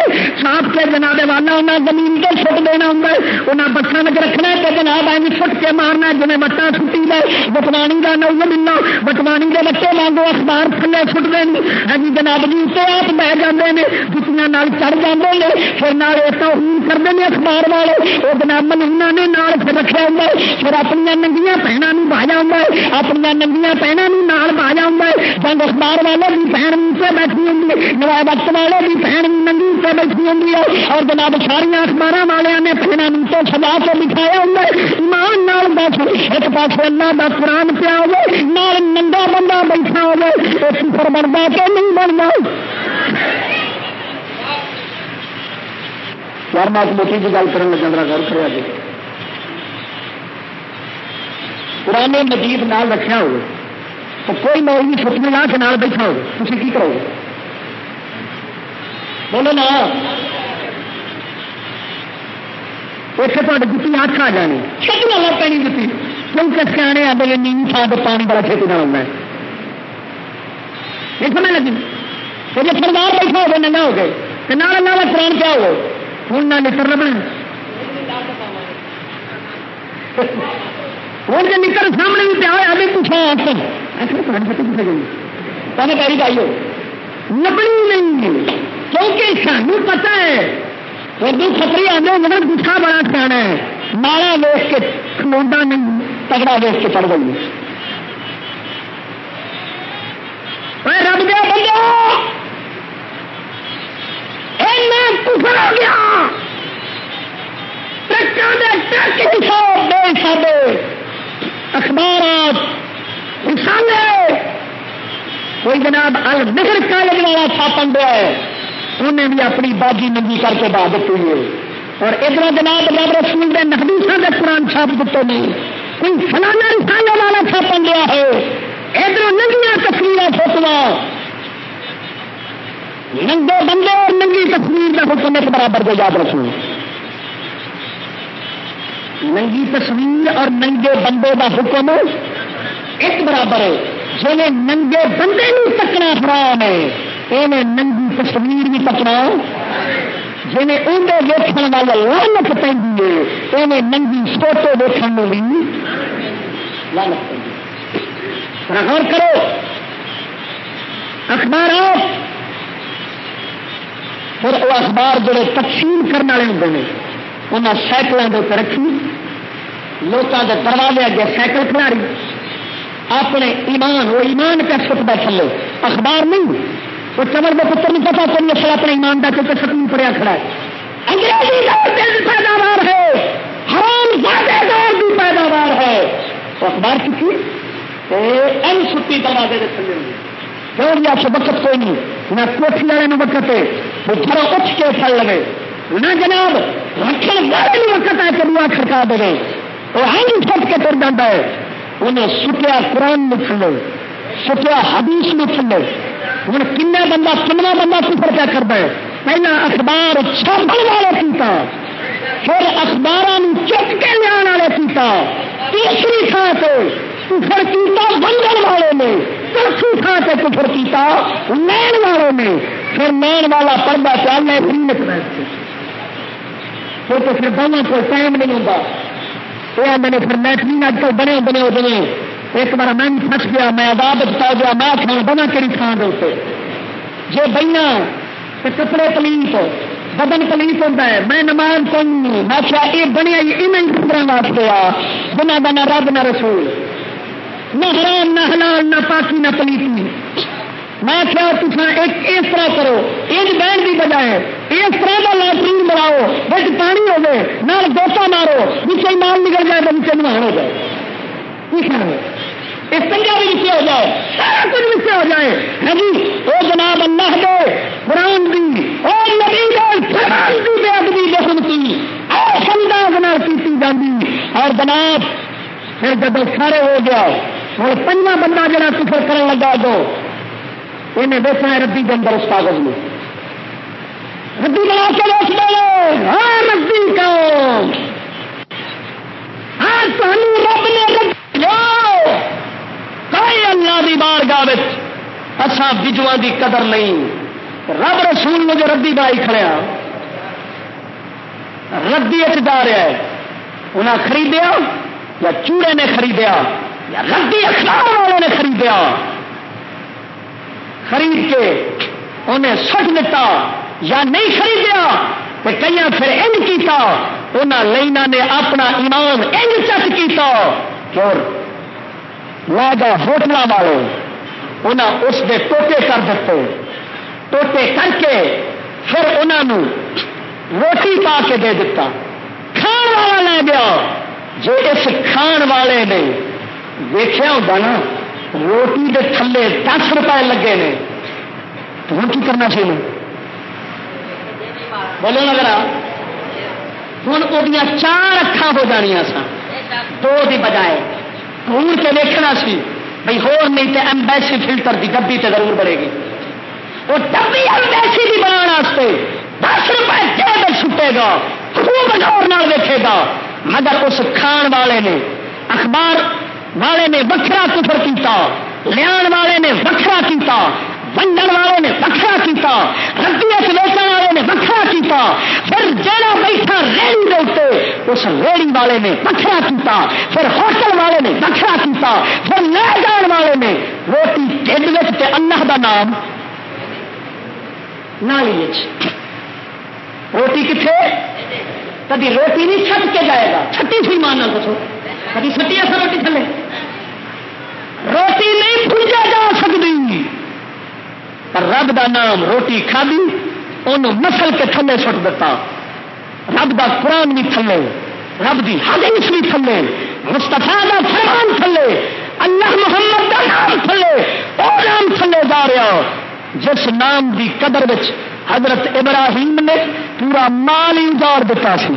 چھاپ کے جناب والا انہیں زمین سے چھٹ دینا ہوں انہیں بسان چ رکھنا تو جناب ایویں چھٹ کے مارنا جی بٹا چھٹی دے۔ بٹوانی کا نو ملنا، بٹوانی کے بچے مانگو اخبار تھلے سٹ دیں ہاں جی جناب جی اتنے آپ بہ جاتے ہیں جتیاں چڑھ جاتے ہیں پھر نال توہین کرتے ہیں اخبار والے۔ وہ جناب ملونا نے نال پھر رکھا ہوں پھر اپنی ننگیاں پہنا باجا ہوں اپنی ننگیاں پہنا نال باجا ہوں جنگ اخبار والے بھی پہن سے بیٹھی ہوں نوائے وقت والے بھی پہن ننگی سے بیٹھی ہوں اور جناب ساریا اخبار والے نے پہنا تو سجا کے بٹھایا ہوں ایمان نال بیٹھ ایک پاس اللہ کا قرآن پیا ہو ننگا بندہ بیٹھا ہو سفر بنتا کہ نہیں بنتا یار میں موٹی کی گل کرنے لگا میرا گھر کرا جی پرانے مجید نال رکھا ہو تو کوئی مولوی چھٹنی لا کے نال بیٹھا ہو تھی کی کرو گے؟ بولو نا۔ اتنے تھوڑی جتی ہاتھ آ جانی چھٹی والا پینی جتی۔ کیونکہ سیانے آتے ہیں نیو تھان پانی بڑا چھتی نہ ہوتا ہے۔ سمجھ لگی؟ تو جب سردار بیٹھا ہو گئے ننگا ہو گئے تو نہ اللہ کا قرآن کیا ہو ہوں نہ نکر لبنا ہوں جو نکر سامنے بھی پیا ہوا ابھی پوچھا ایسے قرآن چھتی پوچھے گئی۔ پہلے پیری پائی ہو لبنی نہیں کیونکہ سانو پتا ہے اردو کتری آدھے میرا گٹھا بڑا سیاح ہے۔ مالا ویس کے کھلوا نہیں، تگڑا ویس کے پڑ گئی رب دیا بندہ کفر ہو گیا۔ حساب بے حساب اخبارات، رسالے۔ کوئی جناب البر کالج والا چھاپن دیا ہے انہیں بھی اپنی باجی ننگی کر کے بعد دیتی ہے۔ اور ادھر جناب رب رسول کے نقدیسوں کے قرآن چھاپ دیتے نہیں کوئی فلانا رسالے والا چھاپن دیا ہے۔ ادھر ننگیاں تصویر فوٹو ننگے بندے اور ننگی تصویر کا حکم ایک برابر کو یاد رکھوں ننگی تصویر اور ننگے بندے کا حکم ایک برابر ہے۔ جی ننگے بندے نہیں تکنا حرام ہے۔ انہیں ننگی تصویر بھی تکنا جی اندر ویکن والے لانت پہ انہیں ننگی فوٹو ویکن میں بھی لانت پہ غور کرو، اخبارات پھر وہ اخبار جڑے تقسیم کرنے والے ہوں نے انہیں سائیکلوں کے اتر رکھی لوگوں کے دروازے اگے سائیکل کھلاری، اپنے ایمان، وہ ایمان کا سکتا چلے اخبار نہیں۔ وہ چمڑ کے پتر نہیں پتا چلیے سر اپنے ایمان کا کیونکہ سکون پڑیا کھڑا ہے۔ انگریزی دور کی پیداوار ہے۔ حرام زیادہ دور بھی پیداوار ہے۔ تو اخبار کی تھی این چھٹی دروازے کے تھلے ہوئی کیوں بھی آپ سے وقت کوئی نہیں؟ نہ کوٹھی والے وقت ہے۔ وہ گھر اٹھ کے پھل لگے۔ نہ جناب رکھنے والے وقت ہے کہ بوا کھڑکا دے وہ ہنگ چھٹ کے تر جاتا ہے۔ انہیں سٹیا قرآن میں تھلے۔ سٹیا حدیث میں تھلے۔ ہوں کن بندہ کنواں بندہ کفر کیا کرتا ہے؟ پہلا اخبار چھاپن والے پیتا پھر اخبار چک کے لیا والے پیتا تیسری تھان سے کفر کیتا بنگن والے نے۔ چوتھی تھان سے کفر کیتا لین والے نے۔ پھر لین والا پردہ چل میں بھی نکل تو پھر دونوں کو ٹائم نہیں ہوتا۔ یہ آدھے پھر میٹرین اج کل بنے بنے ہو جائیں ایک بار میں پھنس گیا، میں آداب پا گیا، میں کھانا بنا کہڑی تھان دے جی بہنا تو کپڑے پلیت بدن پلیت ہوتا ہے، میں نماز پڑھنی میں کیا یہ بنیا ان ٹکرا واسطے آ بنا بنا رب، نہ رسول۔ نہ حرام، نہ حلال، نہ پاکی، نہ پلیتی۔ میں کیا تصا ایک اس طرح کرو ایک بینڈ کی بجائے اس طرح کا لٹرین بناؤ بچ پانی ہو گئے نہ گوتا مارو نیچے مال نکل جائے تو نیچے نہان ہو جائے اس پنجا بھی نیچے ہو جائے۔ سارا کچھ نیچے ہو جائے۔ ہاں جی وہ جناب اللہ دے، قرآن دی اور نبی دے، فرمان دی بے ادبی جسم کی۔ اور انداز کی جاتی اور جناب، پھر جب سارے ہو گیا ہوں پنجا بندہ جڑا کفر کرنے لگا دو انہیں دیکھنا ہے ردی کے اندر اس کاغذ میں۔ ردی بنا کے روک دو ہاں ردی کا ہاں تمہیں رب نے رد کوئی اللہ کی بار گاہ اچھا بجوا کی قدر نہیں۔ رب رسول نے جو ردی بنائی کھڑیا ہاں، ردی اچ جا رہا ہے۔ انہیں خریدیا ہاں، یا چوڑے نے خریدیا ہاں، یا ردی اخبار والے نے خریدیا خرید کے انہیں سٹ دیتا یا نہیں خریدیا تو کئی پھر انج کیتا۔ انہاں لینا نے اپنا ایمان انج چک کیتا لا گا ہوٹل والے۔ انہیں اس دے ٹوٹے کر دیتے۔ ٹوٹے کر کے پھر انہوں روٹی پا کے دے دیتا کھان والا لے گیا۔ جو اس کھان والے نے دیکھا ہوگا نا، روٹی کے تھلے دس روپئے لگے نے۔ تو ہوں کی کرنا چاہیے بولو نگر ہوں وہ چار اکھان ہو جانیا سن دو دی بجائے ٹور کے دیکھنا سی۔ بھائی ہور نہیں تو ایمبیسی فلٹر کی ڈبی تو ضرور بڑے گی۔ وہ ڈبی ایمبیسی بھی بنا دس روپئے جیب چھٹے گا، خوب غور زور دیکھے گا۔ مگر اس کھان والے نے، اخبار والے نے وکھرا کفر کیتا لیا والے نے وکھرا کیتا۔ ونڈن والے نے وکرا کیتا ردی ویچن والے نے وکرا کیتا، پھر جڑا بیٹھا ریڑی دے اتنے اس ریڑی والے نے وکرا کیتا، پھر ہوٹل والے نے وکرا کیتا، پھر لے جان والے نے روٹی ٹھنڈ اللہ دا نام نالی روٹی کتنے کبھی روٹی نہیں چھٹ کے جائے گا۔ چھٹی سی مان دسو۔ کبھی سٹی ایسا روٹی تھلے۔ روٹی نہیں پوجا جا سکتی رب دا نام روٹی کھادی انہوں نسل کے تھلے سٹ دیتا رب دا قرآن بھی تھلے، رب دی حدیث بھی تھلے مستفا دا فرمان تھلے، اللہ محمد دا نام تھلے اور نام تھلے جا رہا۔ جس نام دی قدر وچ حضرت ابراہیم نے پورا مال ہی اجاڑ دیتا سی۔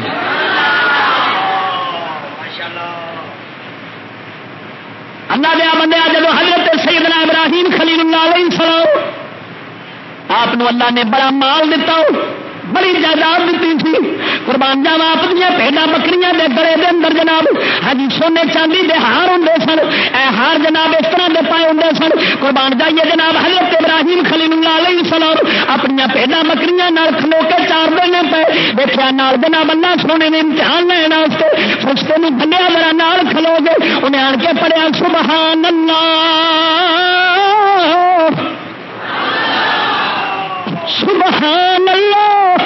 اللہ دیا بندے، جب حضرت سیدنا ابراہیم خلیل اللہ علیہ السلام آپ اللہ نے بڑا مال دیتا بڑی جائیداد دیتی تھی۔ قربان جاوا اپنی پیڈا بکریاں دے گڑے دے اندر جناب۔ ہاں جی، سونے چاندی دے ہار ہوں سن۔ اے ہار جناب اس طرح دے پائے ہوں سن۔ قربان جائیے جناب حضرت ابراہیم خلیل اللہ علیہ السلام۔ اپنی پیڈا بکریاں کھلو کے چار دینے پے۔ دیکھا نال جناب اللہ سونے نے امتحان لینا اس کو فرشتے میں بنیا میرا نال کھلو گے انہیں آن کے پڑھیا، سبحان اللہ۔ سبحان اللہ!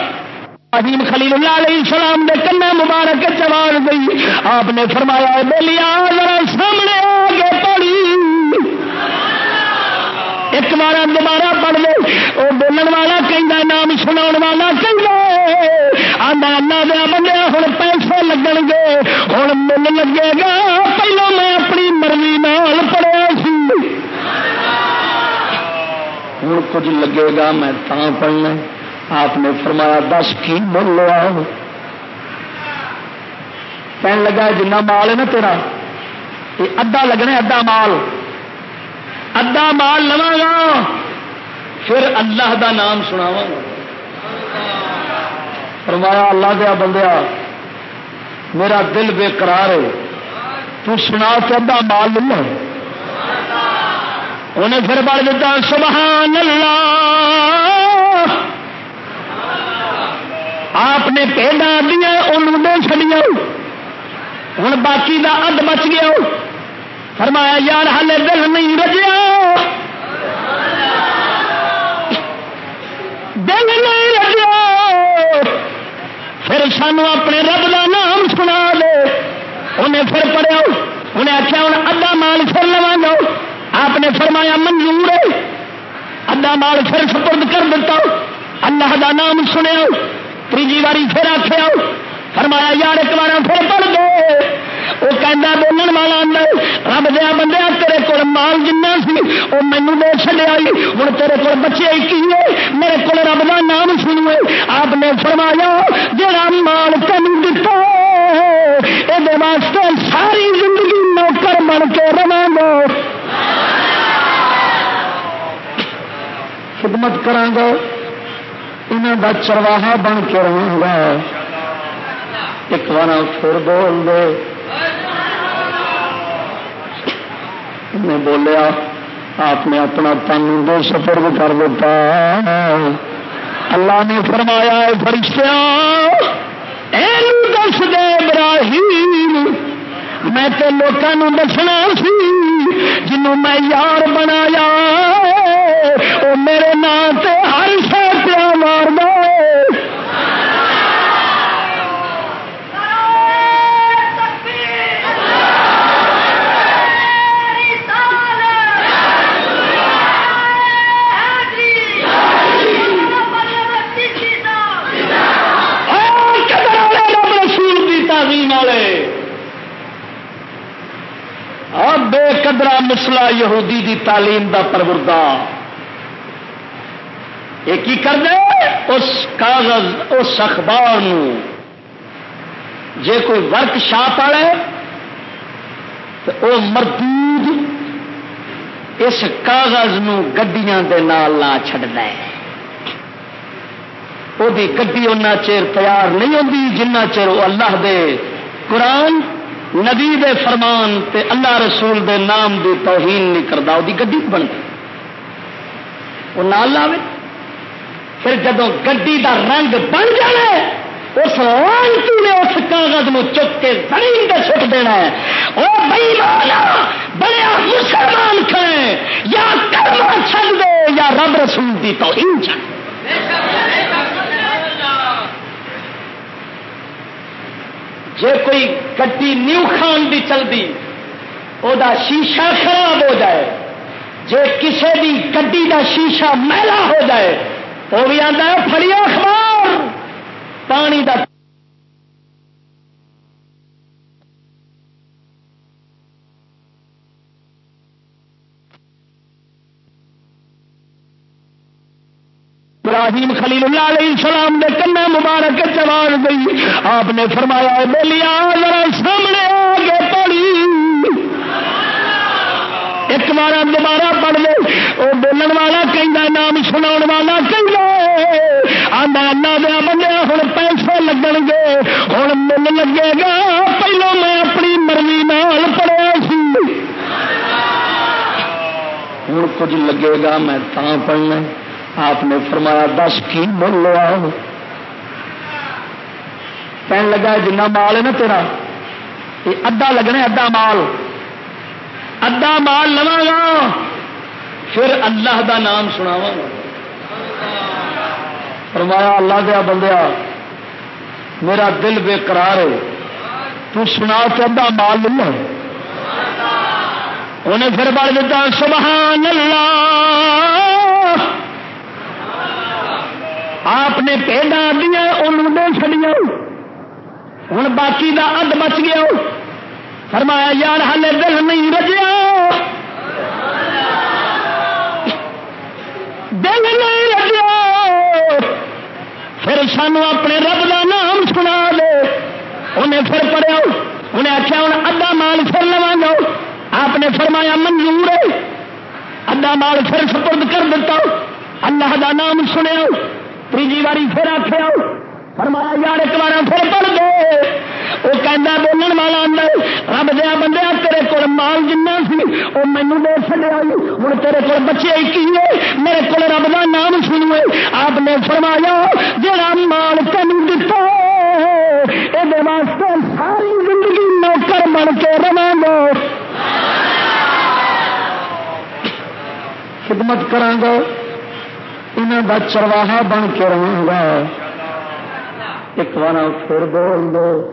عظیم خلیل اللہ علیہ السلام دے کنا مبارک چوان گئی آپ نے فرمایا بولیا ذرا سامنے آ کے پڑھی۔ ایک بار دوبارہ پڑھ لے وہ بولن والا کہیں نام سنا والا کہیں آدھا اللہ دیا بندے ہوں پیسے لگن گے۔ ہوں مل لگے گا۔ پہلو میں اپنی مرضی نال پڑھیا سی۔ ہوں کچھ لگے گا، میں تا پڑھنا۔ آپ نے فرمایا، دس کی مل لیا کہنے لگا جنا مال ہے نا تیرا؟ یہ ادا لگنا ادا مال۔ ادا مال لوا گا پھر اللہ دا نام سناوا گا فرمایا، اللہ دیا بندیا، میرا دل بے قرار ہے۔ تو سنا تو ادا مال لے انہیں پھر بڑھ دیتا، سبحان اللہ۔ آپ نے پیڈا دیا، انہوں دے چڑیا ہوں باقی دا اد بچ گیا۔ فرمایا، یار ہلے دل نہیں رجیا۔ دل نہیں رجیا۔ پھر سانو اپنے رب کا نام سنا دے۔ انہیں پھر پڑھیا۔ انہیں آخیا ہوں ادا مال پھر لوا آپ نے فرمایا، منظور ہے. ادا مال پھر سپرد کر دیتا اللہ کا نام سنیا تیجی واری پھر آخیا فرمایا، یار، ایک بار پھر پڑھ دو۔ وہ کہہ بولن والا آدھا رب دیا بندے تیرے کو مال جنا سی وہ مینو دے چلے آئی ہوں تیرے کو بچے کی ہے، میرے کو رب کا نام سنوے آپ نے فرمایا، جڑا مال تین دتا یہ واسطے ساری زندگی نوکر بن کے روا گا۔ خدمت کرا گا انہوں کا چرواہا بن کے رہا گا۔ ایک بار پھر بول دے۔ بولیا، آپ نے اپنا تن دو سفرد کر دیتا۔ اللہ نے فرمایا فرشتہ دس دے ابراہیم۔ میں تو لوگوں دسنا سی جنوں میں یار بنایا۔ وہ میرے نام سے ہر شہ پیا مار قدرا مسلا یہودی دی تعلیم دا پروردا یہ کی کر دے؟ اس کاغذ، اس اخبار جے کوئی ورک شاپ والے تو وہ مردود اس کاغذ گڈیاں دے نال نہ چڈنا ہے وہ گڈی ان چیر تیار نہیں ہوتی جنہ چیر وہ اللہ دے قرآن نبی دے فرمان تے اللہ رسول دے نام دی توہین نہیں کرتا وہ گڈی بنتی وہ نال لاوے۔ پھر جب گڈی دا رنگ بن جائے اس لانتی نے اس کاغذ میں چک کے زمین پہ سٹ دینا ہے۔ وہ بئی مانا بڑے مسلمان کھڑے یا کرما چھڑ دے یا رب رسول دی توہین چھڑ گی گڈی نیو خان بھی چلتی وہ شیشہ خراب ہو جائے۔ جے کسے بھی گڈی دا شیشہ میلا ہو جائے وہ بھی آتا ہے فری اخبار پانی دا ابراہیم خلیل اللہ علیہ السلام دے کنا مبارک چوان گئی آپ نے فرمایا بولیا، ذرا سامنے آ کے پڑھی ایک بار دوبارہ پڑھ لے۔ وہ بولن والا کہیں نام سنا والا کہیں آدھا اللہ دیا بندے ہوں پیسے لگن گے۔ ہوں مل لگے گا۔ پہلو میں اپنی مرضی نال پڑھیا سی۔ ہوں کچھ لگے گا، میں تا پڑھنا۔ آپ نے فرمایا، دس کی مل لیا کہنے لگا جنا مال ہے نا تیرا؟ یہ ادا لگنا ادا مال. ادا مال لوا گا پھر اللہ دا نام سناوا فرمایا، اللہ دیا بندیا، میرا دل بے قرار ہے۔ تو سنا چاہتا مال لے لو انہیں پھر بڑھ دیتا، سبحان اللہ! آپ نے پیڈا دیا انہوں نے چڑیا ہوں باقی دا اد بچ گیا۔ فرمایا، یار ہلے دل نہیں رجیا۔ دل نہیں رجیا۔ پھر سانو اپنے رب کا نام سنا دے۔ انہیں پھر پڑھیا۔ انہیں آخیا ہوں ادا مال پھر لوا گا۔ آپ نے فرمایا، منظور ہے۔ ادا مال پھر سپرد کر دیتا۔ اللہ کا نام سنیا۔ تیجی واری پھر آخیا فرمایا، یار ایک بار پھر پڑھ دے۔ وہ کہنا بولن والا آدھا رب دیا بندے تیرے کو مال جنا سی وہ مینو دے چلے ہوں تیرے کو بچے کی میرے کو رب کا نام سنوے آپ نے فرمایا جا مال تین دتا یہ واسطے ساری زندگی نوکر بن کے رواں گا۔ خدمت کرا انہوں کا چرواہا بن کے رہوں گا۔ ایک بار پھر بول دو۔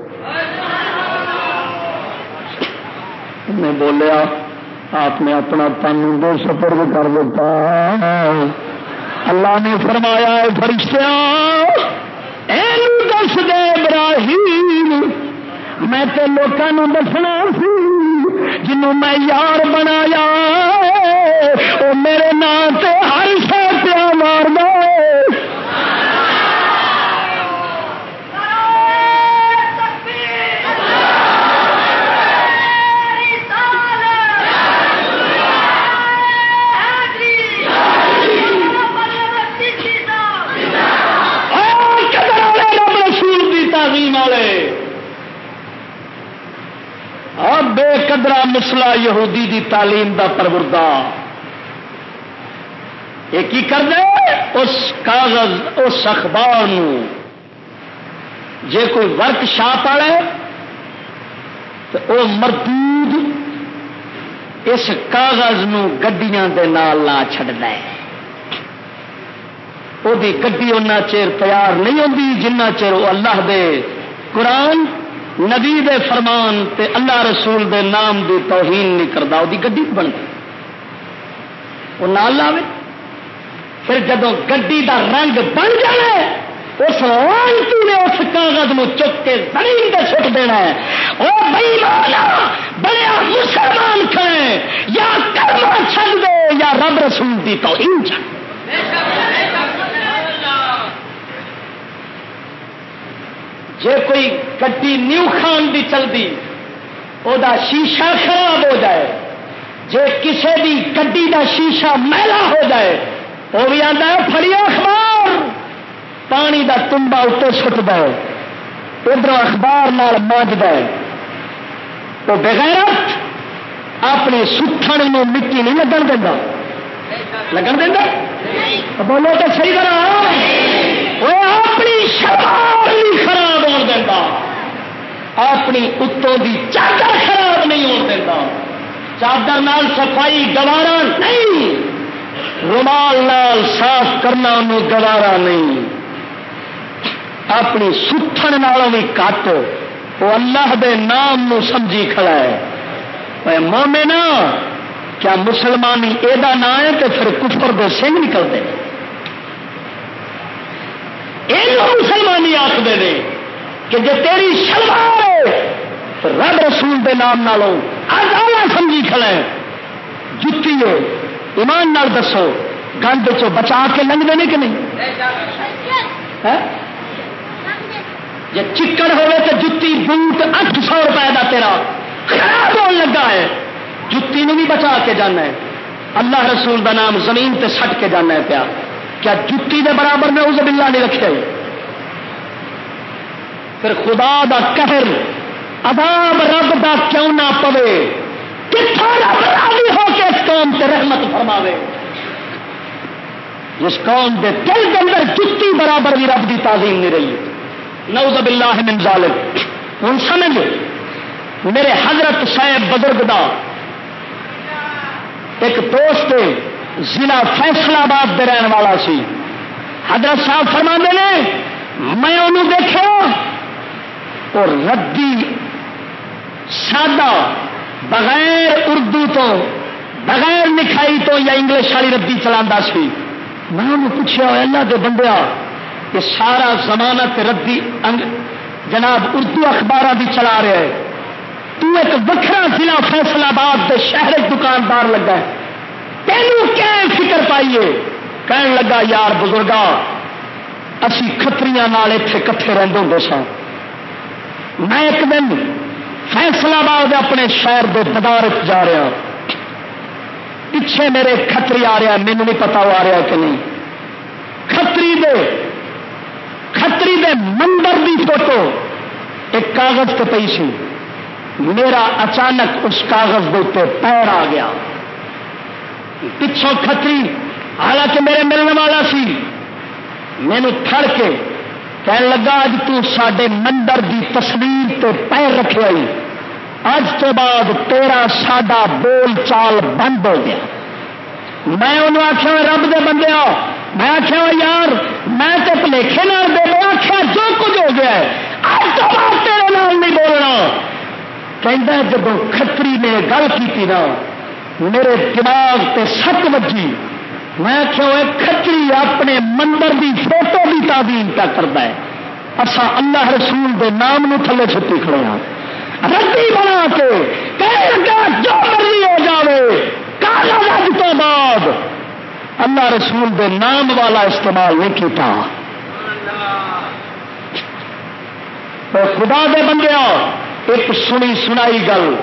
بولیا، آپ نے اپنا تن دو سفر بھی کر دیتا۔ اللہ نے فرمایا فرشتہ دس دے ابراہیم۔ میں تو لوگوں دسنا سی، جنوں میں یار بنایا وہ میرے نام سے ہر سا پیا مار دو بے قدرا مسلا یہودی دی تعلیم دا پروردا یہ کی کر دے؟ اس کاغذ، اس اخبار جے کوئی ورک شاپ والے، تو وہ مردود اس کاغذ گڈیاں دے نال نہ چڈنا وہ گڈی اُنہ چیر تیار نہیں ہوتی جنہ چیر وہ اللہ دے قرآن نبی دے فرمان تے اللہ رسول دے نام دی توہین نہیں کرتا وہ گی بنتی وہ نال لاوے۔ پھر جدو گی دا رنگ بن جائے اس لانتی نے اس کاغذ میں چک کے زمین پہ سٹ دینا ہے۔ وہ بھائی مانا بڑے مسلمان کھڑے یا کرما چل دے، یا رب رسول دی توہین چل جے کوئی گڈی نیو خان کی چلتی وہ شیشہ خراب ہو جائے۔ جے کسے بھی گڈی کا شیشہ میلا ہو جائے وہ بھی آتا ہے فری اخبار۔ پانی کا تمبا اتنے سٹ دے ادھر اخبار مانج دے تو بغیر اپنے سکھن مٹی نہیں لگن دینا لگن دینا بولو تو صحیح طرح۔ وہ اپنی شرار نہیں خراب ہو دینا اپنی اتوں کی چادر خراب نہیں ہو دینا چادر نال صفائی گوارا نہیں۔ رومال نال صاف کرنا انہوں گوارا نہیں۔ اپنی ستھن نالوں بھی کٹ۔ وہ اللہ دے نام نو سمجھی کھڑا ہے۔ مومنا ہاں۔ کیا مسلمانی یہ نام ہے تو پھر کفر دے سنگھ نکلتے یہ مسلمانی آخر نے کہ جی تیری شلوار رب رسول دے نام نالوں آزالا سمجھی کھڑا ہے۔ جتی ہو، ایمان نال دسو، گند چ بچا کے لنگ دے کہ نہیں؟ ہاں؟ جی چکڑ ہوئے تو جتی بوٹ اٹھ سو روپئے کا تیرا خراب ہونے لگا ہے۔ جتی بھی بچا کے جانا ہے۔ اللہ رسول دا نام زمین تے سٹ کے جانا ہے پیا۔ کیا جتی دے برابر میں اس بلا نہیں رکھے؟ پھر خدا دا قہر، عذاب رب دا کیوں نہ پوے؟ رب راضی ہو کے اس قوم سے رحمت فرماوے؟ جس قوم دے دل کے اندر جتی برابر بھی رب دی تعظیم نہیں رہی۔ نعوذ باللہ من ظالم ہوں سمجھ، میرے حضرت صاحب بزرگ دا ایک دوست ضلع فیصلہ آباد رہن والا سی۔ حضرت صاحب فرما نے، میں انہوں دیکھا ہاں۔ اور ردی سادہ بغیر اردو تو، بغیر لکھائی تو یا انگلش والی ردی چلا سی۔ میں انہوں پوچھا اللہ دے بندیا کہ سارا زمانت ردی جناب اردو اخبار بھی چلا رہا ہے۔ تو ایک وکرا ضلع فیصلہ آباد کے شہر دکاندار لگا ہے۔ تینوں کیا فکر پائیے۔ کہن لگا، یار بزرگا، اسی کتری اتے کٹھے رہتے ہوں سن میں ایک دن فیصلہ آباد اپنے شہر کے پدارت جا رہا پیچھے میرے کتری آ رہا مینو نہیں پتا وہ آ رہا کہ نہیں۔ کتری دے کتری دے مندر دی فوٹو ایک کاغذ تو پی سی۔ میرا اچانک اس کاغذ کے پیر آ گیا۔ پچھوں کتری حالانکہ میرے ملنے والا سی۔ مینو تھڑ کے کہنے لگا اج تے مندر دی تصویر تے پیر رکھے آئی۔ اج تو بعد تیرا ساڈا بول چال بند ہو گیا۔ میں انہوں آخیا رب دے بندے میں آخیا یار، میں تو پلیخے نہ دے آخیا جو کچھ ہو گیا ہے اج تو بعد تیرے نال نہیں بولنا۔ کہ جب کتری نے گل کی نا میرے دماغ تے سک بجی میں کھچری اپنے مندر دی فوٹو بھی تعلیم کیا کرتا ہے؟ اصا اللہ رسول دے نام نو تھلے چھٹی کھڑے ہاں۔ ردی بنا کے جو مرضی ہو جائے کالا رج تو بعد اللہ رسول دے نام والا استعمال نہیں کیتا۔ تو خدا دے بندے ایک سنی سنائی گل،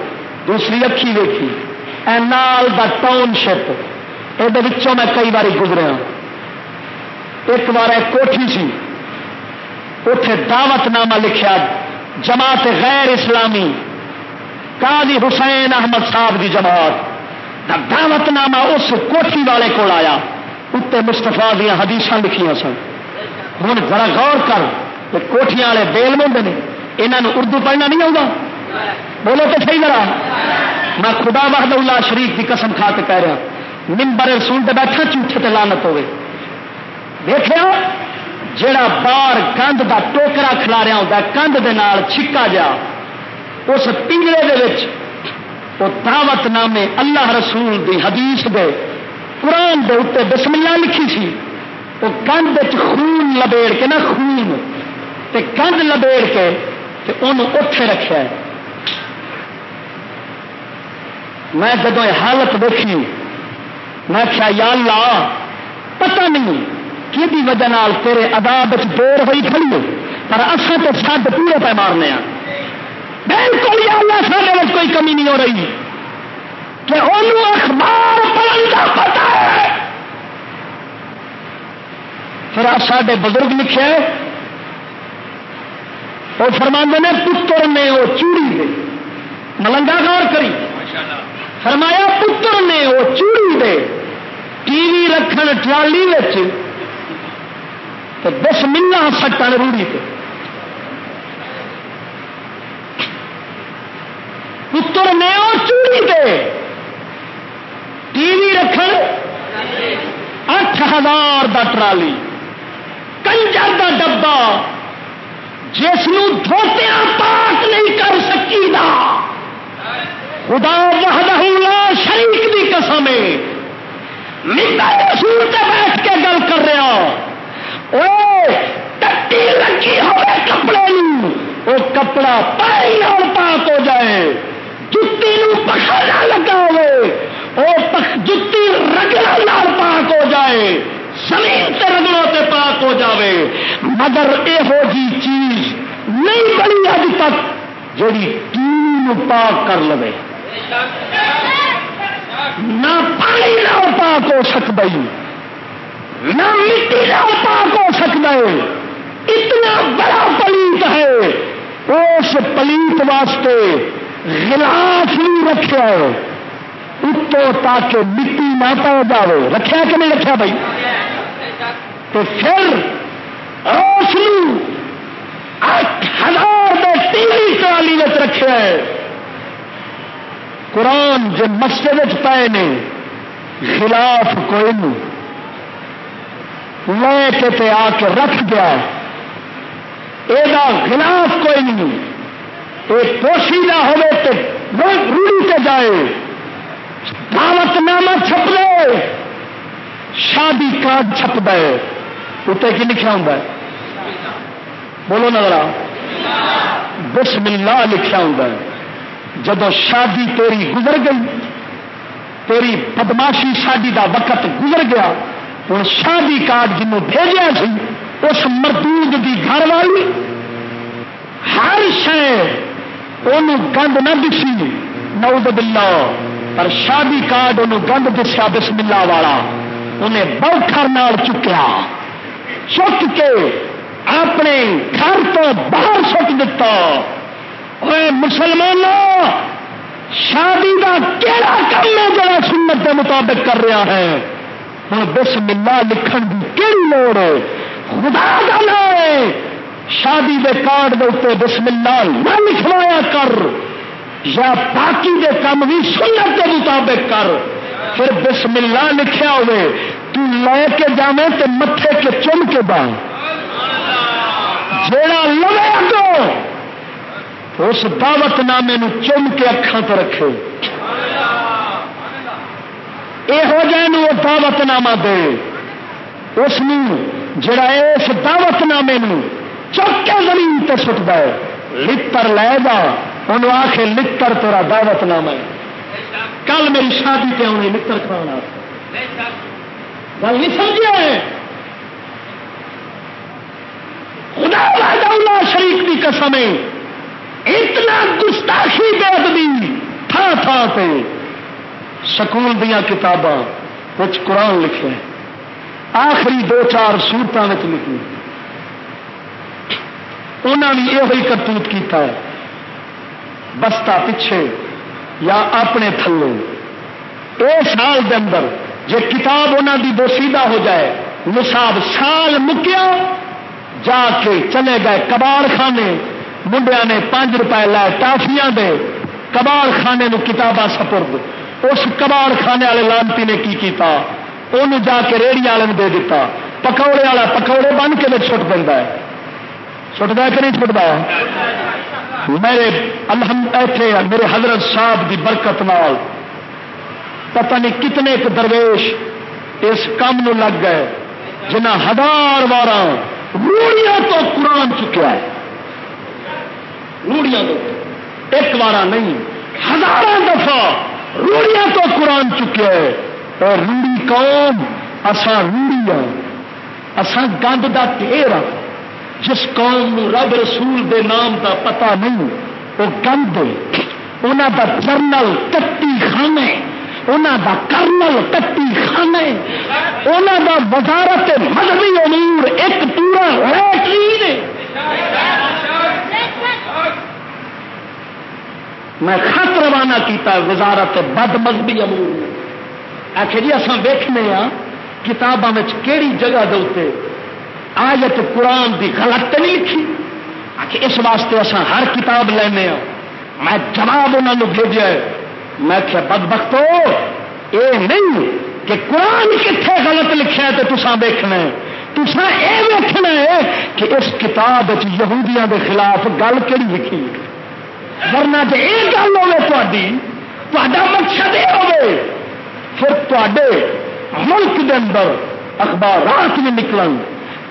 دوسری اکھی دیکھی نال دا ٹاؤن شپ یہ میں کئی بار گزرا ایک بار کوٹھی سی اتے دعوت نامہ لکھا جماعت غیر اسلامی، قاضی حسین احمد صاحب کی جماعت۔ دعوت نامہ اس کوٹھی والے کو آیا اتنے مستفا دیا حدیث لکھیا سن۔ ہوں ذرا غور کر کوٹیاں والے بیل مند نے۔ یہاں اردو پڑھنا نہیں آؤگا بولو تو صحیح ذرا۔ میں خدا وحد اللہ شریف کی قسم کھا کے کہہ رہا ممبر رسول دے بیٹھا جھوٹے تے لانت ہوے دیکھا جڑا بار کندھ دا ٹوکرا کھلا رہا ہوتا کندھ دے نال چھکا جا، اس پنجرے دے وچ وہ دعوت نامے اللہ رسول دی حدیث دے، قرآن دے اتنے بسم اللہ لکھی سی۔ وہ کندھ خون لبیڑ کے نا، خون۔ تے کندھ لبیڑ کے تے انہوں اٹھے رکھا ہے میں جدو یہ حالت دیکھی، میں کیا یا اللہ، پتہ نہیں کہ وجہ نال تیرے اداب دیر ہوئی کھڑی پر اصل تو سد پورے پہ مارنے بالکل یا اللہ، سارے کوئی کمی نہیں ہو رہی۔ کہ انہوں اخبار پڑھنے کا پتا ہے۔ پھر سارے بزرگ لکھے وہ فرماندے نے پتر نے وہ چوڑی دے۔ ملنگا غور کری۔ فرمایا، پتر نے وہ چوڑی دے۔ ٹی وی رکھن ٹرالی دس ملا سٹن روڑی پہ پتر نے وہ چوڑی دے۔ ٹی وی رکھ اٹھ ہزار دا ٹرالی۔ کنجر دا ڈبا جس دھوتیا پاک نہیں کر سکی دا۔ خدا وحدہ لا شریک دی قسم رسول سے بیٹھ کے گل کر رہا ٹٹی لگی ہوئے کپڑے وہ کپڑا پائی اور پاک ہو جائے۔ جتی پخانا لگا ہوئے۔ جتی رگڑا لال پاک ہو جائے۔ زمین رگڑوں سے پاک ہو جائے مگر یہو جی چیز نہیں بنی اب تک جی تین پاک کر لو نہ پانی نہ پاک ہو سکتا نہ مٹی نہ پاک ہو سکتا ہے اتنا بڑا پلیت ہے، اس پلیت واسطے گلاس نہیں رکھا اتو تاکہ مٹی نہ پا جائے رکھا کہ نہیں رکھا بھائی تو پھر اس اٹھ ہزار تیری ٹرالی رکھا ہے قرآن جو مسجد پائے نے خلاف کوئی نہیں لے کے تے آ کے رکھ گیا یہ خلاف کوئی نہیں یہ پوشیدہ ہوئے تو روڑی سے جائے دعوت نامہ چھپ لے شادی کارڈ چھپ دے۔ اتنے کی لکھا ہوں بولو نظر بسم اللہ لکھا ہوں جب شادی تیری گزر گئی، تیری بدماشی شادی دا وقت گزر گیا ہوں شادی کارڈ جنوں بھیجا سی، اس مردود کی گھر والی ہر شہ گند نہ دسی۔ نعوذ باللہ۔ پر شادی کارڈ انہوں گند دسیا بسم اللہ والا، انہیں بوکھر نال چکیا۔ چک کے اپنے گھر تو باہر سٹ دتا۔ مسلمانوں، شادی کا کہڑا کام ہے جڑا سنت کے مطابق کر رہا ہے؟ ہوں بسم اللہ لکھن کی کہڑی لوڑ ہے؟ خدا ہے۔ شادی دے کارڈ دے اتنے بسم اللہ نہ لکھوایا کر۔ یا باقی دے کام بھی سنت کے مطابق کر۔ پھر بسم اللہ لکھیا ہوئے، تو لے کے جاوے تو متے کے چم کے با جیڑا لوے تو اس دعوت نامے چم کے اکھان تو رکھے۔ یہو جہ دعوت نامہ دے۔ اس جڑا اس دعوت نامے چک کے زمین تے سٹ دے لڑ لے گا انہوں آخ لڑ تیرا دعوت نامہ ہے۔ کل میری شادی پہ آنی لڑ کھانا گل نہیں سمجھا ہے خدا اللہ شریف کی قسم اتنا گستاخی بے ادبی تھا تھا پہ سکول دیا کتاباں کچھ قرآن لکھے آخری دو چار سورتوں میں لکھی انہوں نے یہ کرتوت کیتا ہے۔ بستا پچھے یا اپنے تھلو اس سال دے اندر جی کتاب انہوں دی بوسیدہ ہو جائے، نصاب سال مکیا، جا کے چلے گئے کباڑ خانے منڈیا نے پانچ روپئے لائے ٹافیاں دے کباڑ خانے نو کتاباں سپرد۔ اس کباڑ خانے والے لانتی نے کی کیتا؟ انہوں جا کے ریڑی والے دے دیتا پکوڑے والا پکوڑے بن کے چھٹ دینا ہے۔ چھٹتا کہ نہیں چھٹتا میرے الحمد ایتھے میرے حضرت صاحب دی برکت نال۔ پتہ نہیں کتنے ایک درویش اس کام نو لگ گئے، جنہ ہزار بار روڑیاں تو قرآن چکیا ہے۔ روڑیاں تو۔ ایک بار نہیں ہزار دفعہ روڑیاں تو قرآن چکیا ہے۔ اور روڑی قوم اسا روڑی ہاں، اسا گند کا ٹھیر ہاں۔ جس قوم رب رسول دے نام دا پتا نہیں، وہ گند انہوں دا جرنل کٹی خانے انہوں دا کرنل کٹی خانے انہوں دا وزارت مذہبی امور ایک پورا ہے۔ میں خط روانہ کیتا وزارت بد مذہبی امور۔ آخر جی اصل ویخنے ہاں کتابوں میں کہڑی جگہ دے آیت قرآن کی غلط نہیں لکھی؟ آخر اس واسطے اصا ہر کتاب لینے ہاں۔ میں جواب انہوں نے بھیجا میں کیا بد بخت یہ نہیں کہ قرآن کتنے غلط لکھا ہے تو تصا ویکنا تسا یہ ویکنا ہے کہ اس کتاب یہودیاں دے خلاف گل کہڑی لکھی۔ ورنہ جی یہ گل ہوگی تا مقصد یہ ہوگی پھر تے ملک دے اندر اخبارات بھی نکل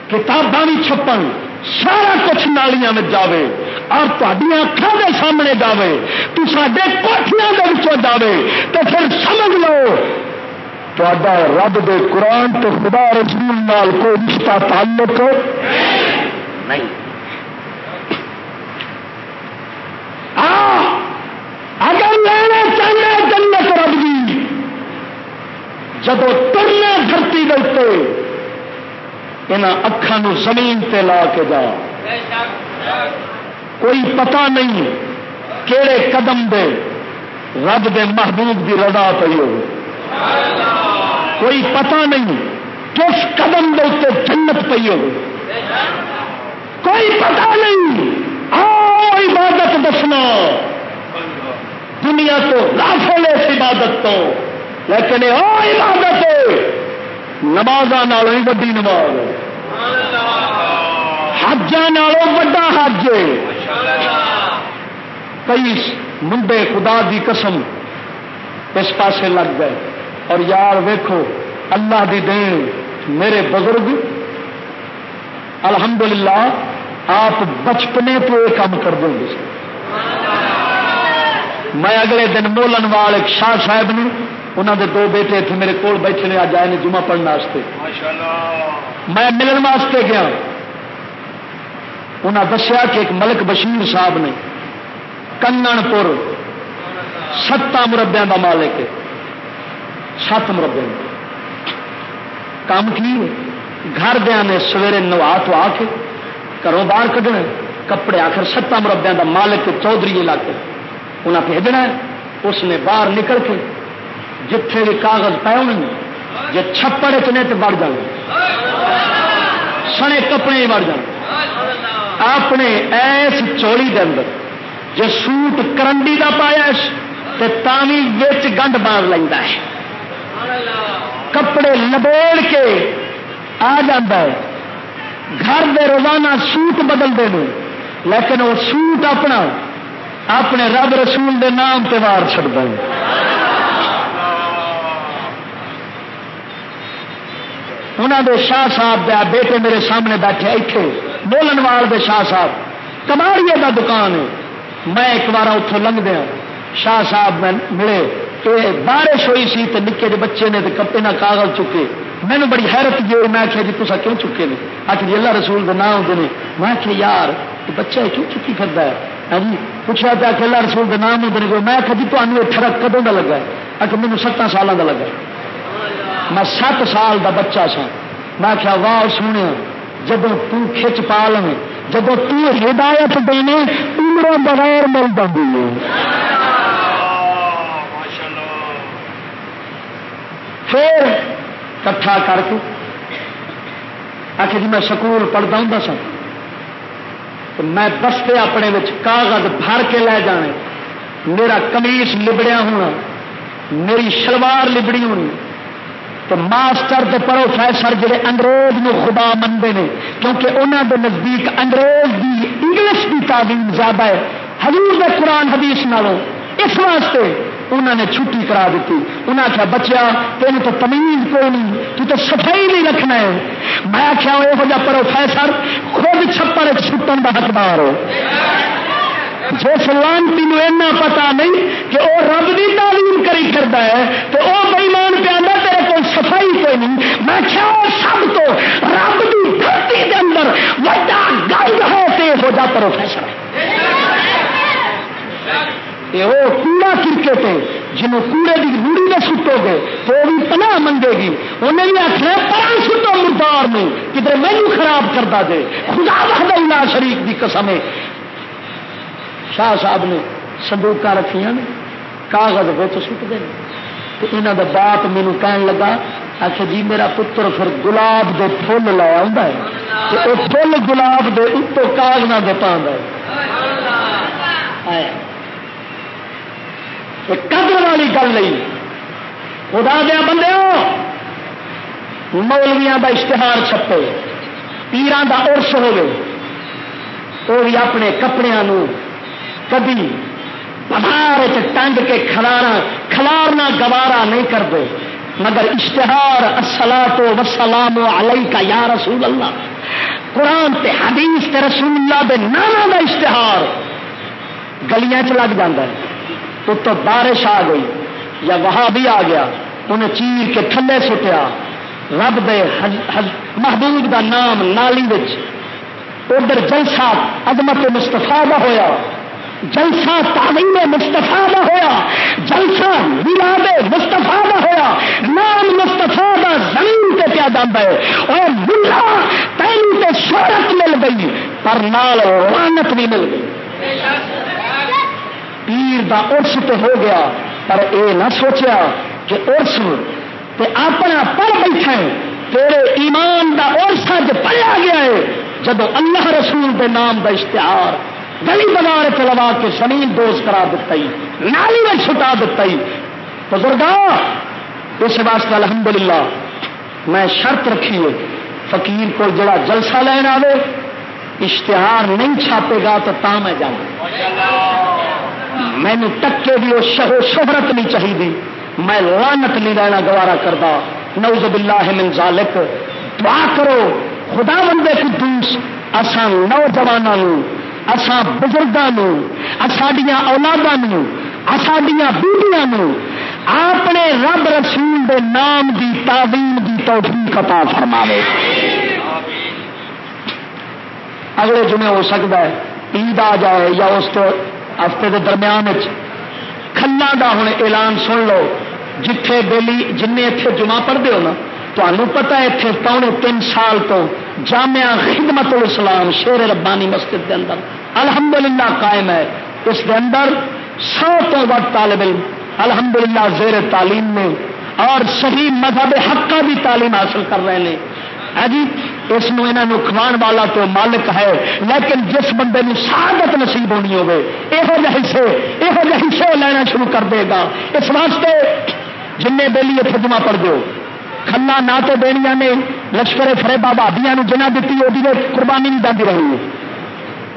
کتاباں بھی چھپن، سارا کچھ نالیاں میں جاوے، اور تھی اکھان کے سامنے جاوے، تو سڈے کوٹیاں کے جاوے، تو پھر سمجھ لو تا رب دے قرآن تو خدا رسول نال کوئی رشتہ تعلق نہیں۔ اگر لینا چاہنا جنت رب دی جب ترنا دھرتی دلتے یہاں اکھان زمین تے لا کے جا کوئی پتا نہیں کہڑے قدم دے رب دے محبوب دی رضا پی ہو کوئی پتا نہیں کس قدم دے اتنے جنت پی ہو کوئی پتا نہیں آؤ عبادت دسنا۔ دنیا تو لافل اس عبادت تو۔ لیکن آ عبادت نماز ہی وڈی نماز حجا وا حج کئی منڈے خدا دی قسم اس پاسے لگ گئے۔ اور یار ویکھو، اللہ دی دین میرے بزرگ، الحمدللہ آپ بچپنے تو یہ کام کر دیں گے میں اگلے دن مولن وال ایک شاہ صاحب نے انہوں دے دو بیٹے تھے میرے کول بیٹھے نے، آج آئے نے جمعہ پڑھنے میں ملن واسطے گیا۔ انہوں دسیا کہ ایک ملک بشیر صاحب نے کنگن پور ستا مربیا کا مالک سات مربے کام کی گھر دیا نے سویرے نوا تو آ کے گھروں باہر کھڈنا کپڑے آخر ستا مربیا کا مالک چودھری علاقے۔ انہیں بھیجنا اس نے باہر نکل کے جتھے بھی کاغذ پائے ہونے جی چھپڑ چنے تو بڑھ جائیں سنے کپڑے بڑھ جائیں اپنے ایس چولی کے اندر جی سوٹ کرنڈی کا پایا تو گنڈ مار لینا ہے۔ کپڑے لبوڑ کے آ جا گھر دے روزانہ سوٹ بدلتے ہیں لیکن وہ سوٹ اپنا اپنے رب رسول دے نام تہوار چڑتا ہے۔ انہوں دے شاہ صاحب دیا بیٹے میرے سامنے بیٹھے اتنے بولن وال دے شاہ صاحب۔ کماریے کا دکان ہے۔ میں ایک بار اتوں لنگ دیا ہاں۔ شاہ صاحب میں ملے۔ کہ بارش ہوئی سی تو نکے جو بچے نے کپے نہ کاغذ چکے۔ مینو بڑی حیرت جو میں آخیا جی تصا کیوں چکے نے؟ آخر جی اللہ رسول کے نام ہوتے ہیں میں آخیا یار بچہ کیوں چکی کرتا ہے؟ ہاں جی پوچھا پیا کہ اللہ رسول کے نام ہوتے ہیں میں آخیا جی تمہیں یہ ٹرک کدوں کا لگا ہے؟ آخر مجھے ستان سالوں کا لگا میں سات سال کا بچہ سا میں آخیا واہ سونے جب تچ پا لو جب تدایت دینے عمر بغیر مل جاتی پھر کٹھا کر کے آخر جی میں سکول پڑھتا ہوں سر تو میں دستے اپنے کاغذ بھر کے لے جانے میرا کمیس لبڑیا ہونا، میری شلوار لبڑی ہونی۔ تو ماسٹر تو پروفیسر جڑے انگریز میں خدا منگے ہیں کیونکہ انہوں کے نزدیک انگریز کی انگلش کی تعلیم زیادہ ہے۔ حضور دے قرآن حدیث نالوں اس واسطے انہوں نے چھٹی کرا دیتی۔ انہیں آخیا بچیا تین تو تمیز کوئی نہیں، تو تو صفائی نہیں رکھنا ہے۔ میں آخیا یہو جہ پروفیسر خود چھپڑ چھٹن کا حقدار ہو۔ جس لانتی ایسا پتا نہیں کہ وہ رب کی تعلیم کری کرتا ہے تو وہ بےمان پہ صفائی کوئی نہیں، میں کیا سب تو رب کی دھرتی کے اندر وڈا گل ہے تو یہو جہ پروفیسر۔ وہ کوڑا کرکٹ ہے جنہوں کوڑے کی روڑی میں سٹو گے تو وہ بھی پناہ منگے گی۔ انہیں بھی آخر پر سٹو مردار میں، کدھر مینو خراب کرتا دے۔ خدا وحدہ اللہ شریف کی قسم ہے۔ شاہ صاحب نے سندوک رکھیا نے، کاغذ بت سٹ دے۔ تو یہاں کا باپ مینو کہن لگا آخر جی میرا پتر پھر گلاب دے فل لایا ہوں وہ فل گلاب دے اتو کاغذ دے پا قدر والی گل نہیں۔ خدا دیا بندے مولویا کا اشتہار چھپے پیران کا ارس ہوے وہ بھی اپنے کپڑے کبھی بہار ٹنگ کے کھلارا کھلارنا گوارا نہیں کرتے۔ مگر اشتہار اصلا تو وسلام علیہ کا یا رسول اللہ۔ قرآن تے حدیث تے رسول اللہ دے نانا دا اشتہار۔ گلیاں چ لگ جاتا ہے۔ تو بارش آ گئی یا وہاں بھی آ گیا۔ انہیں چیر کے تھلے سٹیا۔ رب دے محبوب دا نام نالی ادھر جلسہ عدمت مستفا کا ہوا جلسہ تعلیم مستفا کا ہوا جلسہ ملاد مستفا کا ہوا نام مستفا کا زمین سے پیا جاتا ہے اور ملا پہلی تو شہرت مل گئی، پر نال رانت بھی مل گئی۔ پیر دا ارس تو ہو گیا، پر اے نہ سوچیا کہ ارس تے اپنا پڑھ بیٹھا ہے، تیرے ایمان دا ارس اج پڑھا گیا ہے جب اللہ رسول دے نام دا اشتہار گلی بازار چلوا کے زمین دوز کرا دیتا ہی نالی میں چھٹا دیتا ہی بزرگا اس واسطے الحمدللہ میں شرط رکھی ہے فقیر کو جڑا جلسہ لین آئے اشتہار نہیں چھاپے گا تو تا میں مینو ٹکے بھی وہ شہو شہرت نہیں چاہیے میں لانت نہیں لینا گوارا کرتا نوز باللہ من ذالک۔ دعا کرو خدا بندے قدوس اسان نوجوانوں اسان بزرگوں ساڈیا اولادوں ساڈیا بیٹیاں اپنے رب رسول دے نام دی تعلیم دی توفیق عطا فرماوے۔ اگلے جمعے ہو سکتا ہے، عید آ جائے یا اس ہفتے کے درمیان کھلا کا ہوں اعلان سن لو، جتھے بولی جن اتنے جمع پڑھتے ہو نا تمہیں پتا ہے اتنے پونے تین سال تو جامعہ خدمت الاسلام شیر ربانی مسجد کے اندر الحمدللہ قائم ہے۔ اس کے اندر سو تو ود طالب علم الحمدللہ زیر تعلیم میں اور صحیح مذہب حق کا بھی تعلیم حاصل کر رہے ہیں۔ ہاں جی اس کھوان والا تو مالک ہے، لیکن جس بندے سعادت نصیب ہونی ہوگی یہ حصے یہ حصے لینا شروع کر دے گا۔ اس واسطے جن بےلی اتنے جمع پڑ دو۔ کھلا نہ تو دنیا نے لشکر فریبا بھابیا جنہ دیتی وہ قربانی نہیں جاتی رہی ہے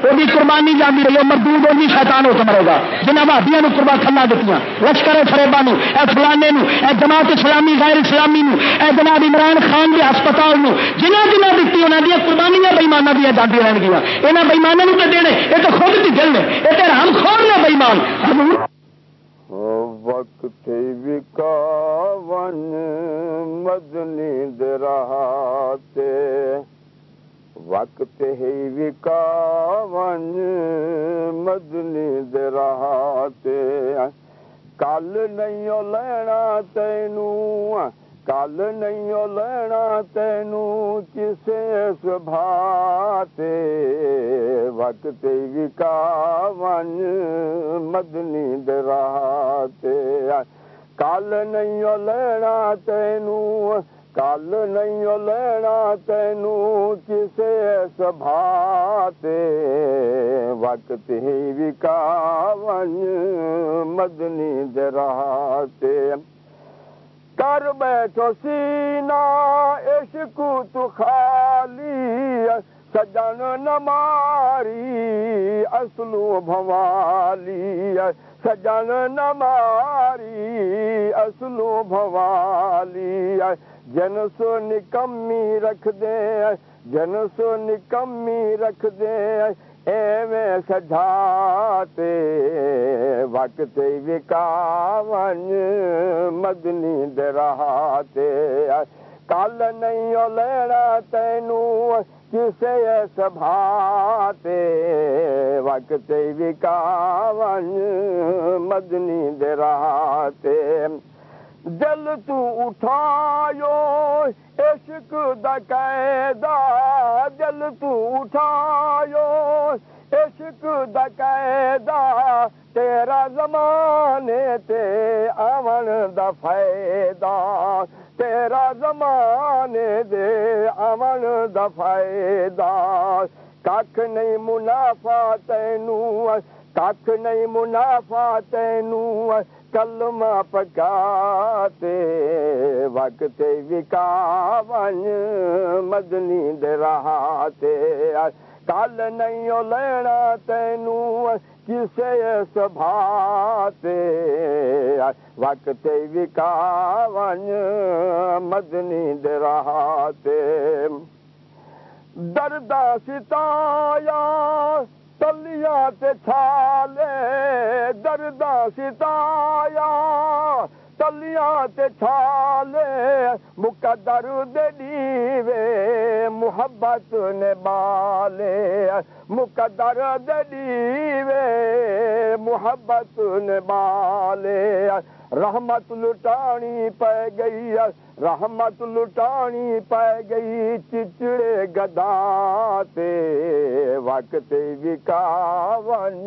وہ بھی قربانی جانی رہی ہے مردود وہ بھی شیطان ہو کے مرے گا جنہیں بھابیا قربا کھلا دیتی لشکر فریبا اے فلانے اے جماعت اسلامی غیر اسلامی اے جناب عمران خان کے ہسپتال جنہ جنہ دیتی انہوں دیا قربانیاں بئیمانہ دیا جاتی رہن گیا یہاں بئیمانوں تو دینے یہ تو خود بھی دل نے یہ تو ہم خور نے بئیمان وقت وکاون مدنی دراتے وقت ہی وکاون مدنی دراتے کل نہیں لینا تینوں کل نہیں لینا تینوں کسے سبھاتے وقت وکاون مدنی دراتے کل نہیں لینا تینوں کل نہیں لینا تینوں کسے سبھاتے وقت ہی وکاون مدنی دراتے کر بیٹھو سینا عشق تو خالی سجن نماری اصلو بھوالی سجن نماری اصلو بھوالی جن سو نکمی رکھ دے جن سو نکمی رکھ دے ایویں سجھاتے وقت وکاون مدنی دراتے کل نہیں لینا تینوں کسے سبھاتے وقت وکاون مدنی دراتے دل تو اٹھایو عشق دا قیدہ دل تو اٹھایو عشق دا قیدہ تیرا زمانے تے آون دا فائدہ تیرا زمانے دے آون دا فائدہ کھ نہیں منافع تینوں کھ نہیں منافع تینوں کلمہ پکاتے وقت وکاون مدنی دراتے کل نہیں لینا تینوں کسے سبھاتے وقت وکاون مدنی دراتے دردا ستایا تلیاں تے چھالے دردا ستایا تلیاں تے چھالے مقدر دے دیوے محبت نے بالے مقدر دے دیوے محبت نے بالے رحمت لٹانی پہ گئی رحمت لٹانی پہ گئی چچڑے گدا وقت وکاون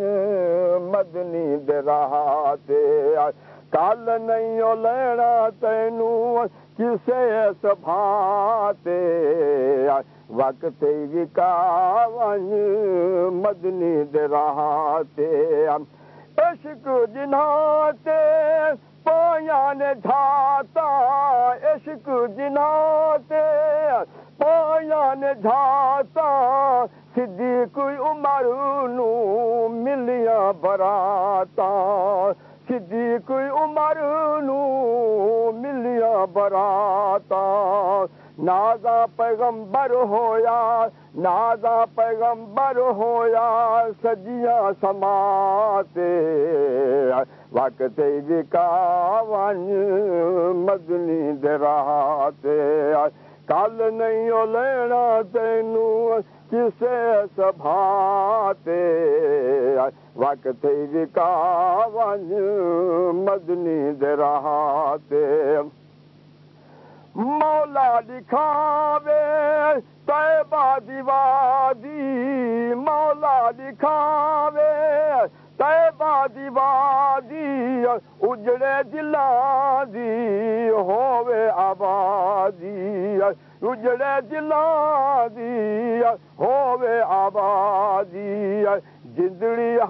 مدنی دراتے کل نہیں لینا تینوں کسے سبھاتے وقت وکاون مدنی دراتے عشق جناتے پایا نے جھاتا عشق جناتے پایا نے جھاتا سدھی کوئی عمر نو ملیا براتا سدھی کوئی عمر نو ملیا براتا نازا پیغمبر ہویا نازا پیغمبر ہویا سجیا سماتے وقت وکاون مدنی دراتے کل نہیں لینا تینوں کسے سبھاتے وقت وکاون مدنی دراتے مولا دکھاوے طیبہ دیوادی، مولا دکھاوے طیبہ دیوادی، اجڑے دلا دی ہووے آبادی۔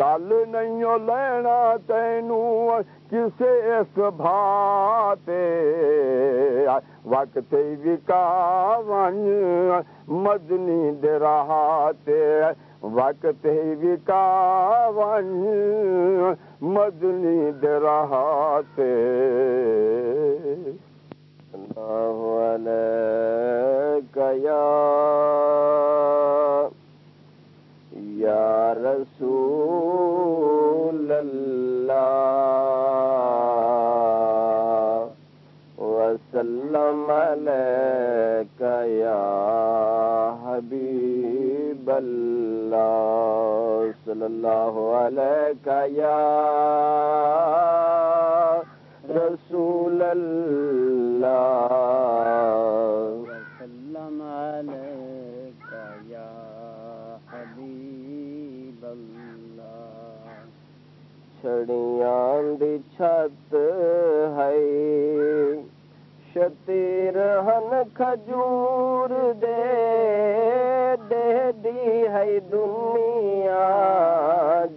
تینوں کل نہیں لینا تینوں کسے اس بھاتے وقت وکاون مدنی درہاتے وقت وکاون مدنی درہاتے اللہ علیکہ یا یا رسول اللہ وسلم صلی اللہ علیہ حبیب اللہ صلی اللہ علیہ یا رسول اللہ چھڑیاں دی چھت ہے شتیر ہن کھجور دے دے دی ہے دنیا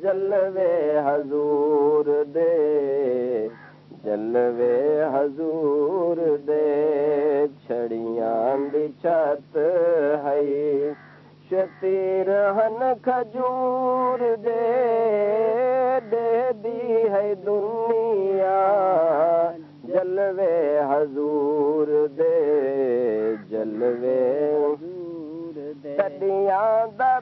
جلوے حضور دے جلوے حضور دے چھڑیاں دی چھت ہے شتیر ہن کھجور دے دے دی ہے دنیا جلوے حضور دے جلوے کڈیاں دا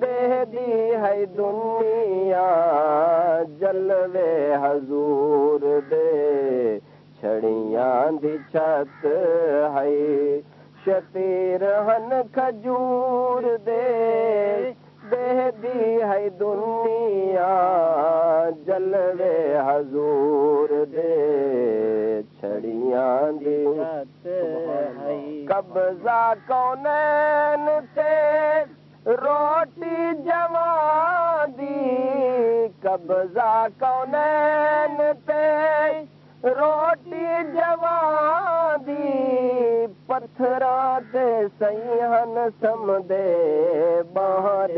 دے دی ہے دنیا جلوے حضور دے چھڑیاں دی چھت ہے شتیر ہن کھجور دے دے دی ہے دنیا جلوے حضور دے چھڑیاں دی قبضہ کونین تے روٹی جوان دی قبضہ کونین تے روٹی جوان دی پتھراں تے سیہن سمدے باہر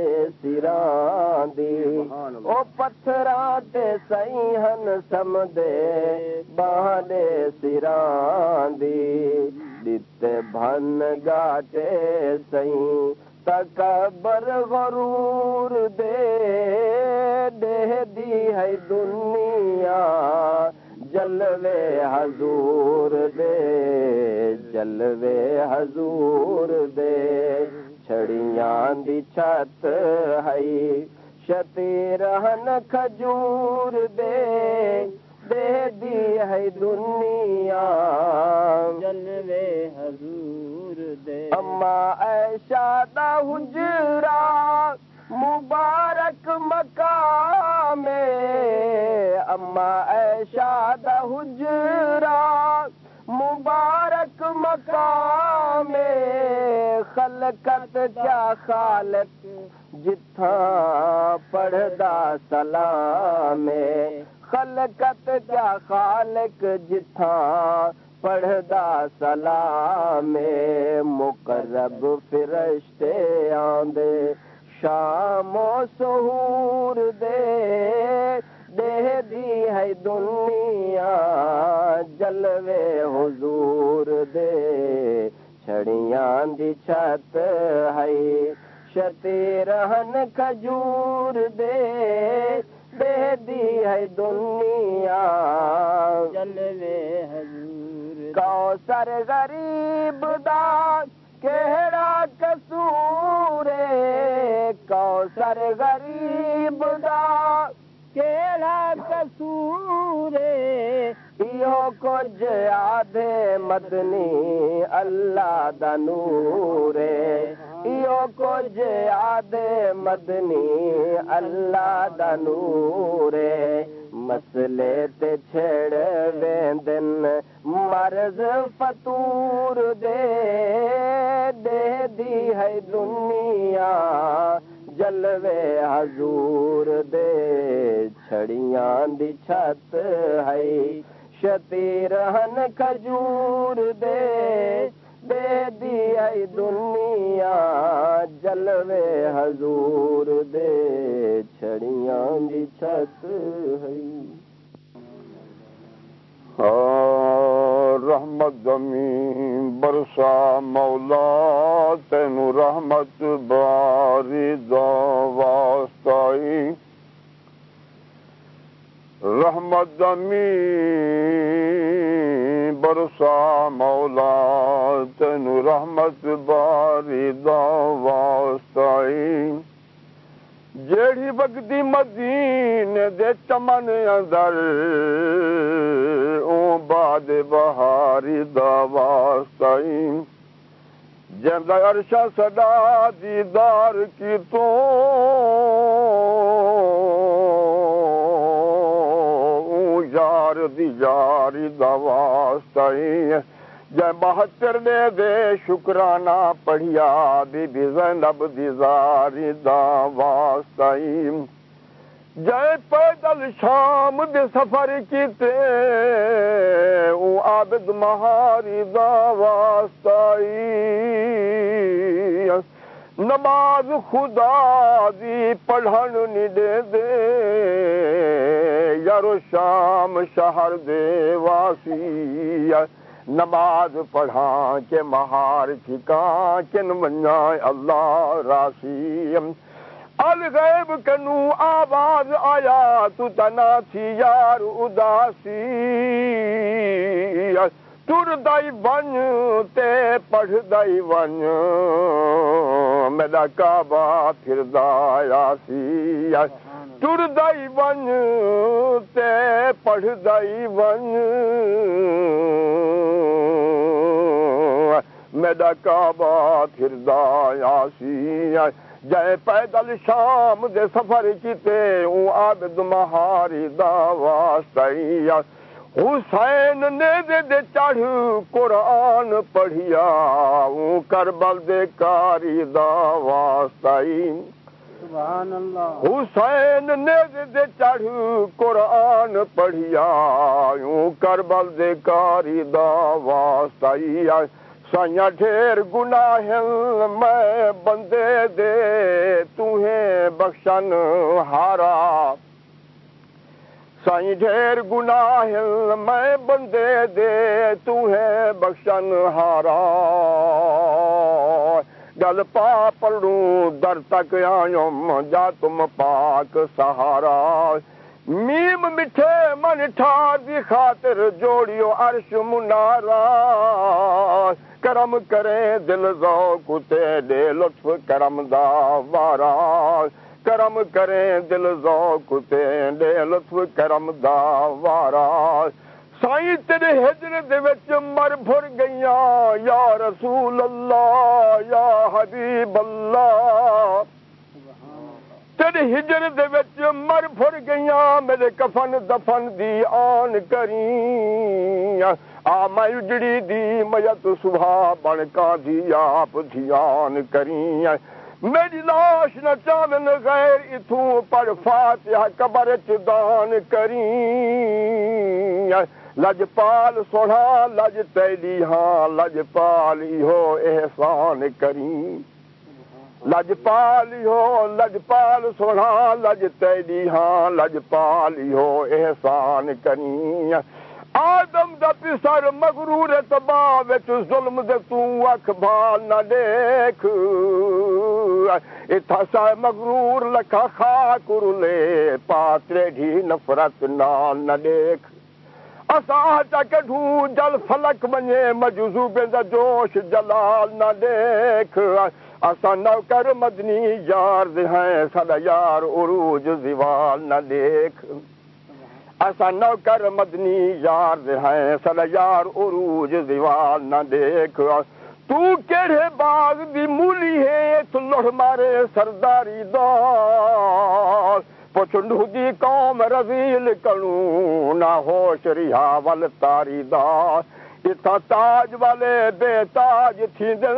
سراں دی او پتھراں تے سیہن سمدے باہر سراں دی دتے بھن گاٹے سئی تکبر غرور دے دے دی ہے دنیا جلوے حضور دے جلوے حضور دے چھڑیاں دی چھت ہے شتیر ہن کھجور دے دے دی ہے دنیا جلوے حضور دے اما ایشا دا حجرا مبارک مقام اما ایشا دا حجرا مبارک مقام خلقت کیا پڑھدا خلقت کیا خالق جتھا پڑھدا سلام مقرب فرشتے آندے شام و سہور دے دے دی ہے دنیا جلوے حضور دے چھڑیاں دی چھت ہے شتی رہن کھجور دے دے دی ہے دنیا جلوے حضور کوثر غریب دا کہڑا قصور کوثر غریب دا کیڑا قصور ایو کچھ آدھے مدنی اللہ دا نور ایو کچھ آدھے مدنی اللہ دا نور مسلے تے چھڑ ویندن مرض فطور دے دے دی ہے دنیا جلوے حضور دے چھڑیاں دی چھت ہے شتی رہن کھجور دے دی ہے دنیا، جلوے حضور دے چھڑیاں دی چھت ہے۔ ہاں، رحمت زمین برسا مولا، تینو رحمت باری دا واسطائی رحمت زمین برسا مولا تینو رحمت باری دا واسطائی جیڑی بگدی مدین دے چمن اندر او باد بہاری دا واسطائی جندا عرشا صدا دیدار کی تو او یار دی یاری دا واسطائی جے بہتر دے دے شکرانہ پڑھیا، بی بی زینب دی زاری دا واسطائی جے پیدل شام دے سفر کیتے، او عابد مہاری دا واسطائی نماز خدا دی پڑھن نی دے دے یارو شام شہر دے واسی۔ نماز پڑھا کے مہار ٹھکا کن منیا اللہ راسی۔ الغیب کنو آواز آیا، تو تنا تھی یار اداسی۔ تر دائی ون تے پڑھ دائی ون میرا کعبہ پھر دایا سی تر دائی ون تے پڑھ دائی ون میرا کعبہ پھر دایا سی جے پیدل شام دے سفر کیتے او عابد مہاری دا واسطائی حسین نے دے دے چڑھ قرآن پڑھیا او کربل دے کاری دا واسطائی سبحان اللہ حسین نے دے دے چڑھ قرآن پڑھیا او کربل دے کاری دا واسطائی سائیاں ڈھیر گناہ میں بندے دے تہیں بخشن ہارا سائیں ڈھیر گناہ میں بندے دے تہیں بخشن ہارا۔ گل پا پڑوں در تک آئم جا تم پاک سہارا۔ میم میٹھے من ٹھار دی خاطر جوڑیو عرش منارا۔ کرم کرے دل ذوق تے دے، لطف کرم دا وارا۔ کرم کریں دل ذوق تے دے لطف کرم دا وارا۔ سائی تیرے ہجر دے وچ مر بھر گئیاں۔ یا رسول اللہ، یا حبیب اللہ۔ تیرے ہجر دے وچ مر بھر گئیاں۔ میرے کفن دفن دی آن کری آ میں اجڑی دی میت صبح بن کا دی آپ دھیان کری میری لاش نہ چاون غیر اتوں پر فاتحہ قبر چ دان کری لج پال سوڑا لج تیلی ہاں لج پالی ہو احسان کری لج پالی ہو، لج پال سوڑا لج تیلی ہاں لج پالی ہو احسان کری آدم دا پسر مغرور تباہ وچ ظلم دے تو اکھ بھال نہ دیکھ۔ اتھا سا مغرور لکھا خاک رلے پاترے ڈھی نفرت نال نہ دیکھ۔ اسا چا کڈھوں جل فلک بنے مجذوب دا جوش جلال نہ دیکھ۔ اسا نوکر مدنی یار دے ہیں سدا یار عروج زوال نہ دیکھ۔ ایسا نوکر مدنی یار ہیں سل یار عروج دیوال نہ دیکھ۔ تو کیڑے باغ دی مولی ہے تو لڑ مارے سرداری دار پچھنڈو دی قوم رزیل کنو نہ ہوش رہا ول تاری دار اتھا تاج والے بے تاج تھی دل۔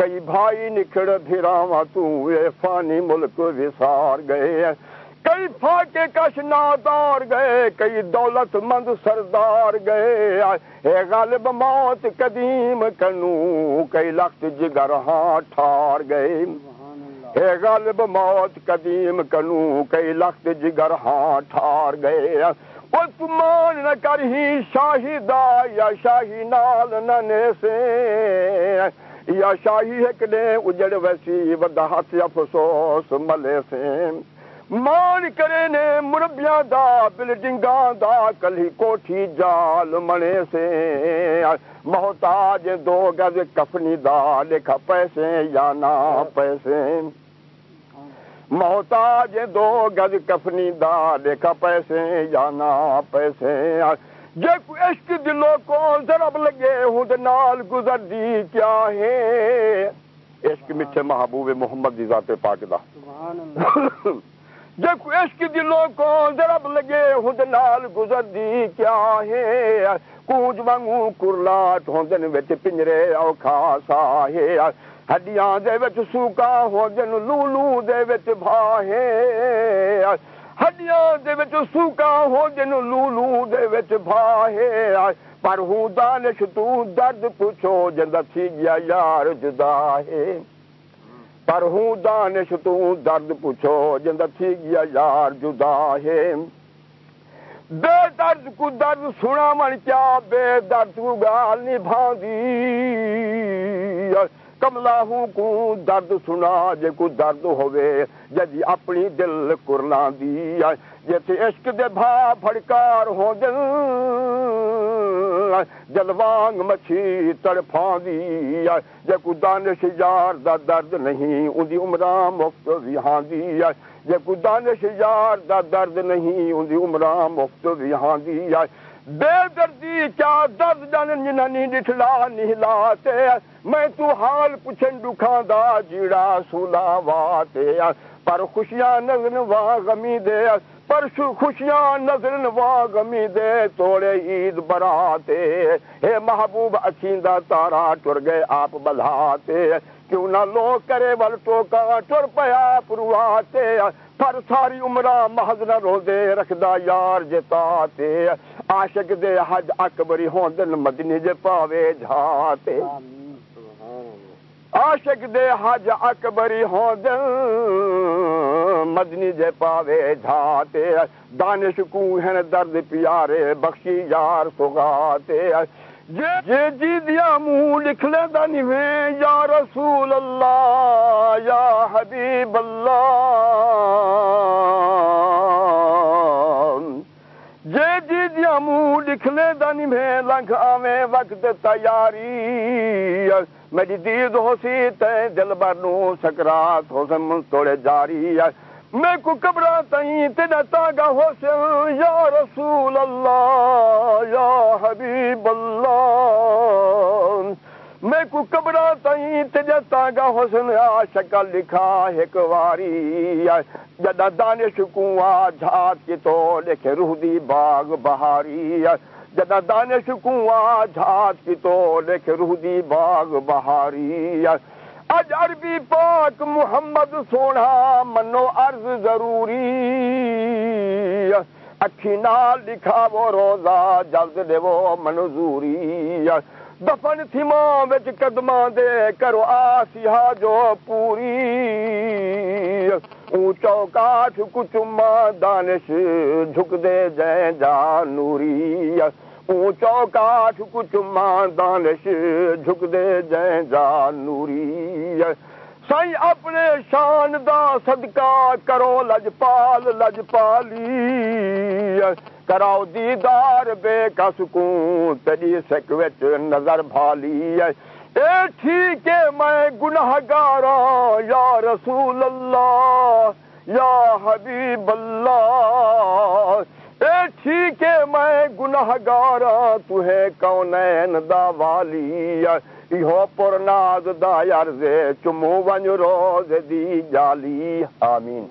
کئی بھائی نکھڑ پھراواں تو فانی ملک وسار گئے۔ کئی فاقے کش نادار گئے، کئی دولت مند سردار گئے۔ اے غالب موت قدیم کنو، کئی لخت جگر ہاں ٹھار گئے۔ اے غالب موت قدیم کنو، کئی لخت جگر ہاں ٹھار گئے۔ وہ تمان نہ کر ہی شاہی دا یا شاہی نال ننے سے یا شاہی ہے کڈے اجڑ ویسی ودا ہاتھ افسوس ملے سے مان کرے نے مربیاں دا بلڈنگاں دا کلی کوٹھی جال منے سے محتاج دو گز کفنی دا لکھا پیسے یا نہ پیسے محتاج دو گز کفنی دا لکھا پیسے یا نہ پیسے جے کوئی عشق دلوں کو ضرب لگے ہوں نال گزر دی کیا ہے؟ عشق میٹھے محبوب محمد دی ذات پاک دا۔ جے کوئی عشق دلوں کو ضرب لگے ہوں نال گزر دی کیا ہے؟ کونج وانگو کرلاٹ ہوندن وچ پنجرے او خاصا ہے۔ ہڈیاں دے وچ سوکا ہوندن لولو دے وچ بھاہے ہڈیاں دے وچ سوکا ہوندن لولو دے وچ بھاہے پر ہوں دانش تو درد پوچھو جندا تھی گیا یار جدا ہے پر ہوں دانش تو درد پوچھو جندا تھی گیا یار جدا ہے بے درد کو درد سنا من کیا بے درد کو گال نبھاندی کملا ہوں کو درد سنا، جے کو درد ہوئے جدی اپنی دل کرنا دی جیسے عشق دے بھا پھڑکار ہو دل جلوانگ مچھی تڑپان دی، جے کو دانش یار دا درد نہیں، ان دی عمرہ مفت ویہاں دی، جے کو دانش یار دا درد نہیں، ان دی مفت ویہاں دی بے دردی کیا درد جان جنانی ڈٹھلا نہلاتے میں تو حال پوچھن دکھاں دا جیڑا سولا واتے پر خوشیاں نظر وا غمی دے۔ پر خوشیاں نظر وا غمی دے۔ توڑے عید براتے۔ اے محبوب اچھیندا تارا ٹر گئے آپ بلاتے۔ کیوں نہ لو کرے ول ٹوکا ٹر پیا پرواتے۔ پر ساری عمرہ محض نہ روزے رکھدا یار جتاتے عاشق دے حج اکبری ہوندن مدنی جے پاوے جھاتے۔ عاشق دے حج اکبری ہوندن مدنی جے پاوے جھاتے۔ دانش کو ہیں درد پیارے بخشی یار سگاتے جے جی دیا منہ لکھ لے دنی یا رسول اللہ، یا حبیب اللہ۔ جے جی دیا منہ لکھ لے دنی لنگ آویں وقت تیاری۔ میری دید ہو سی تے دل برنو سکرات ہو سم توڑے جاری۔ ہے میں کو کبرا تئیں تیرا تاگا ہو سے یا رسول اللہ، یا حبیب اللہ۔ میں کو کبرا تئیں تیرا تاگا ہو سے شکل لکھا ایک واری۔ جدا دانش کو آ جھات کی تو لکھے روح دی باغ بہاری۔ جدا دانش کو آ جھات کی تو لکھے روح دی باغ بہاری۔ اج عربی پاک محمد سونا منو عرض ضروری اکھی نال لکھا وہ روزہ جلد دے وہ منظوری دفن تھی ماں بچ قدماں دے کرو آسیہ جو پوری اون چوکاٹ کچھ ماں دانش جھک اونچو کاٹ کچھ ماں دانش جھک دے جائیں جا نوری سائی اپنے شان دا صدقہ کرو لجپال، لجپالی۔ کراؤ دیدار بے کا سکون تری سک نظر بھالی۔ اے ٹھیک ہے، میں گناہ گارا ہاں، یا رسول اللہ، یا حبیب اللہ۔ اے ٹھیک ہے میں گناہ گارا تو ہے کونین دا والی ایہو پر ناز دا یارزے چمو ون روز دی جالی۔ آمین۔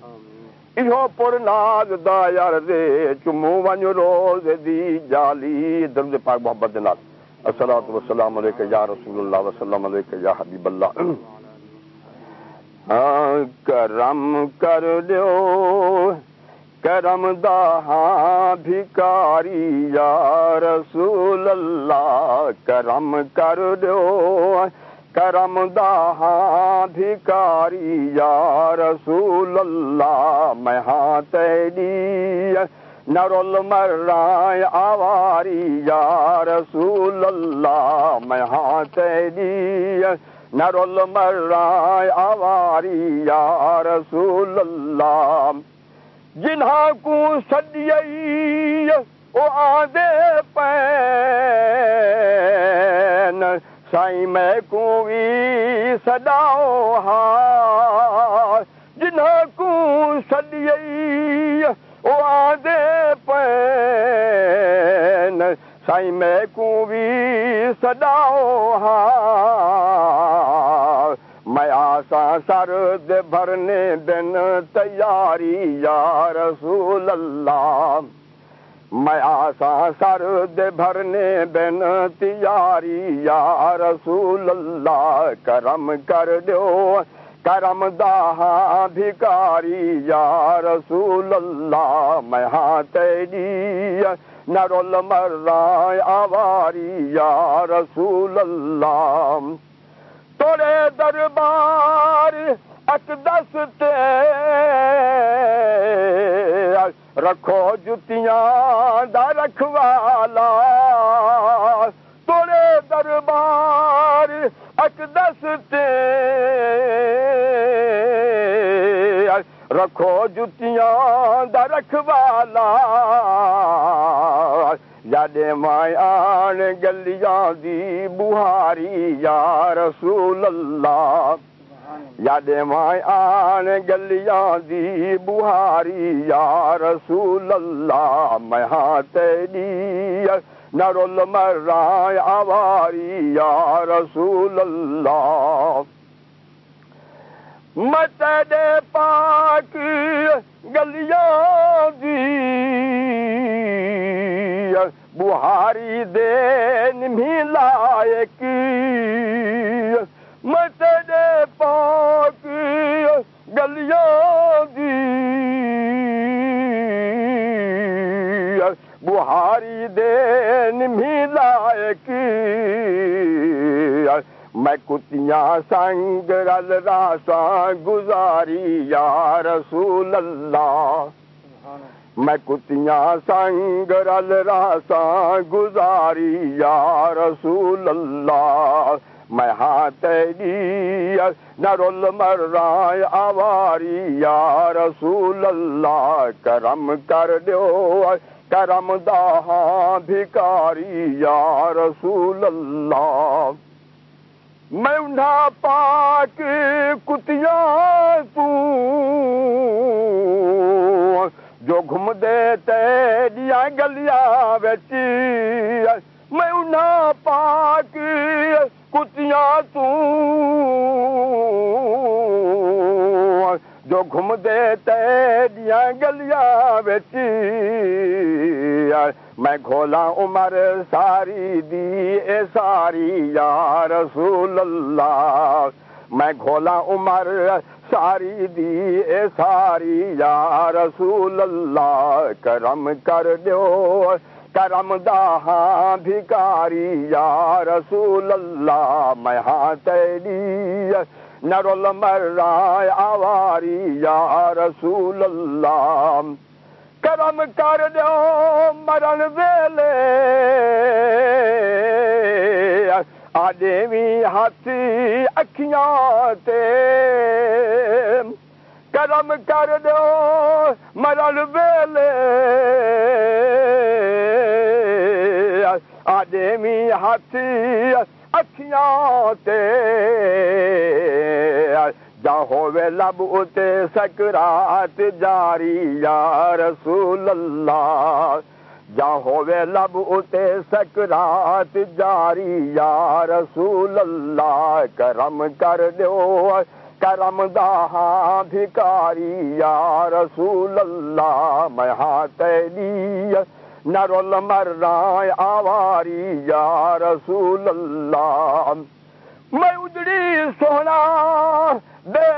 ایہو پر ناز دا یارزے چمو ون روز دی جالی۔ درد پاک محمد نال۔ الصلوۃ والسلام علیک یا رسول اللہ وسلم علیک یا حبیب اللہ۔ ہاں کرم کر دیو کرم دہاں بھکاری یا رسول اللہ کرم کر دو کرم دہاں بھکاری یا رسول اللہ میں ہاں تیری نرول مرائے آواری یا رسول اللہ میں ہاں تیری نرول مرائے آواری یا رسول اللہ جنہاں کو سدیئی او آدھے پین سائیں میں کو بھی سداؤ ہاں جنہاں کو سدیئی او آدھے پین میں آسا سر بھرنے دن تیاری یا رسول اللہ میں آسا سر بھرنے بن تیاری یا رسول اللہ کرم کر دو کرم دہا بھکاری یا رسول اللہ میں ہاں تیری نرول مرائے آواری یا رسول اللہ توڑے دربار اقدس تے رکھو جتیاں دا رکھوالا توڑے دربار اقدس تے رکھو جتیاں دا رکھوالا جڈے مائ آن گلیاں دی بہاری یا رسول اللہ جڈے مائ آن گلیاں دی بہاری یا رسول اللہ میں ہاں تیری نرول مرائے آواری یا رسول پاک گلیاں دی۔ بہاری دے نمی لائق۔ مت دے پاک گلیاں دی۔ بہاری دے نمی لائق۔ میں کتیاں سنگ رل راسا گزاری یا رسول اللہ میں کتیاں سنگ رل راسا گزاری یا رسول اللہ میں ہاتھ نرول مر رائے آواری یا رسول اللہ کرم کر دیو کرم دہاں بھکاری یا رسول اللہ میں انہا پاک کتیاں تو جو گھم دیتے دیا گلیا بیچی میں انہا پاک کتیاں تو جو گھم دیتے دیا گلیا بیچی میں گھولا عمر ساری دی، اے ساری یا رسول اللہ۔ میں گھولا عمر ساری دی، اے ساری یا رسول اللہ۔ کرم کر دیو۔ کرم دہاں بھکاری یا رسول اللہ میں ہاں تیری نرول مر رائے آواری یا رسول اللہ کرم کر دو مرن ویلے آجے بھی ہاتھی اکھیاں تے کرم کر دو مرن ویلے۔ آجے بھی ہاتھی اکھیاں تے۔ جا ہوے لب اتے سکرات جاری یا رسول اللہ۔ جا ہوے لب اتے سکرات جاری یا رسول اللہ۔ کرم کر دیو کرم دہاں بھکاری یا رسول اللہ میں ہاتھ نرول مر رائے آواری یا رسول اللہ میں اجڑی سونا دے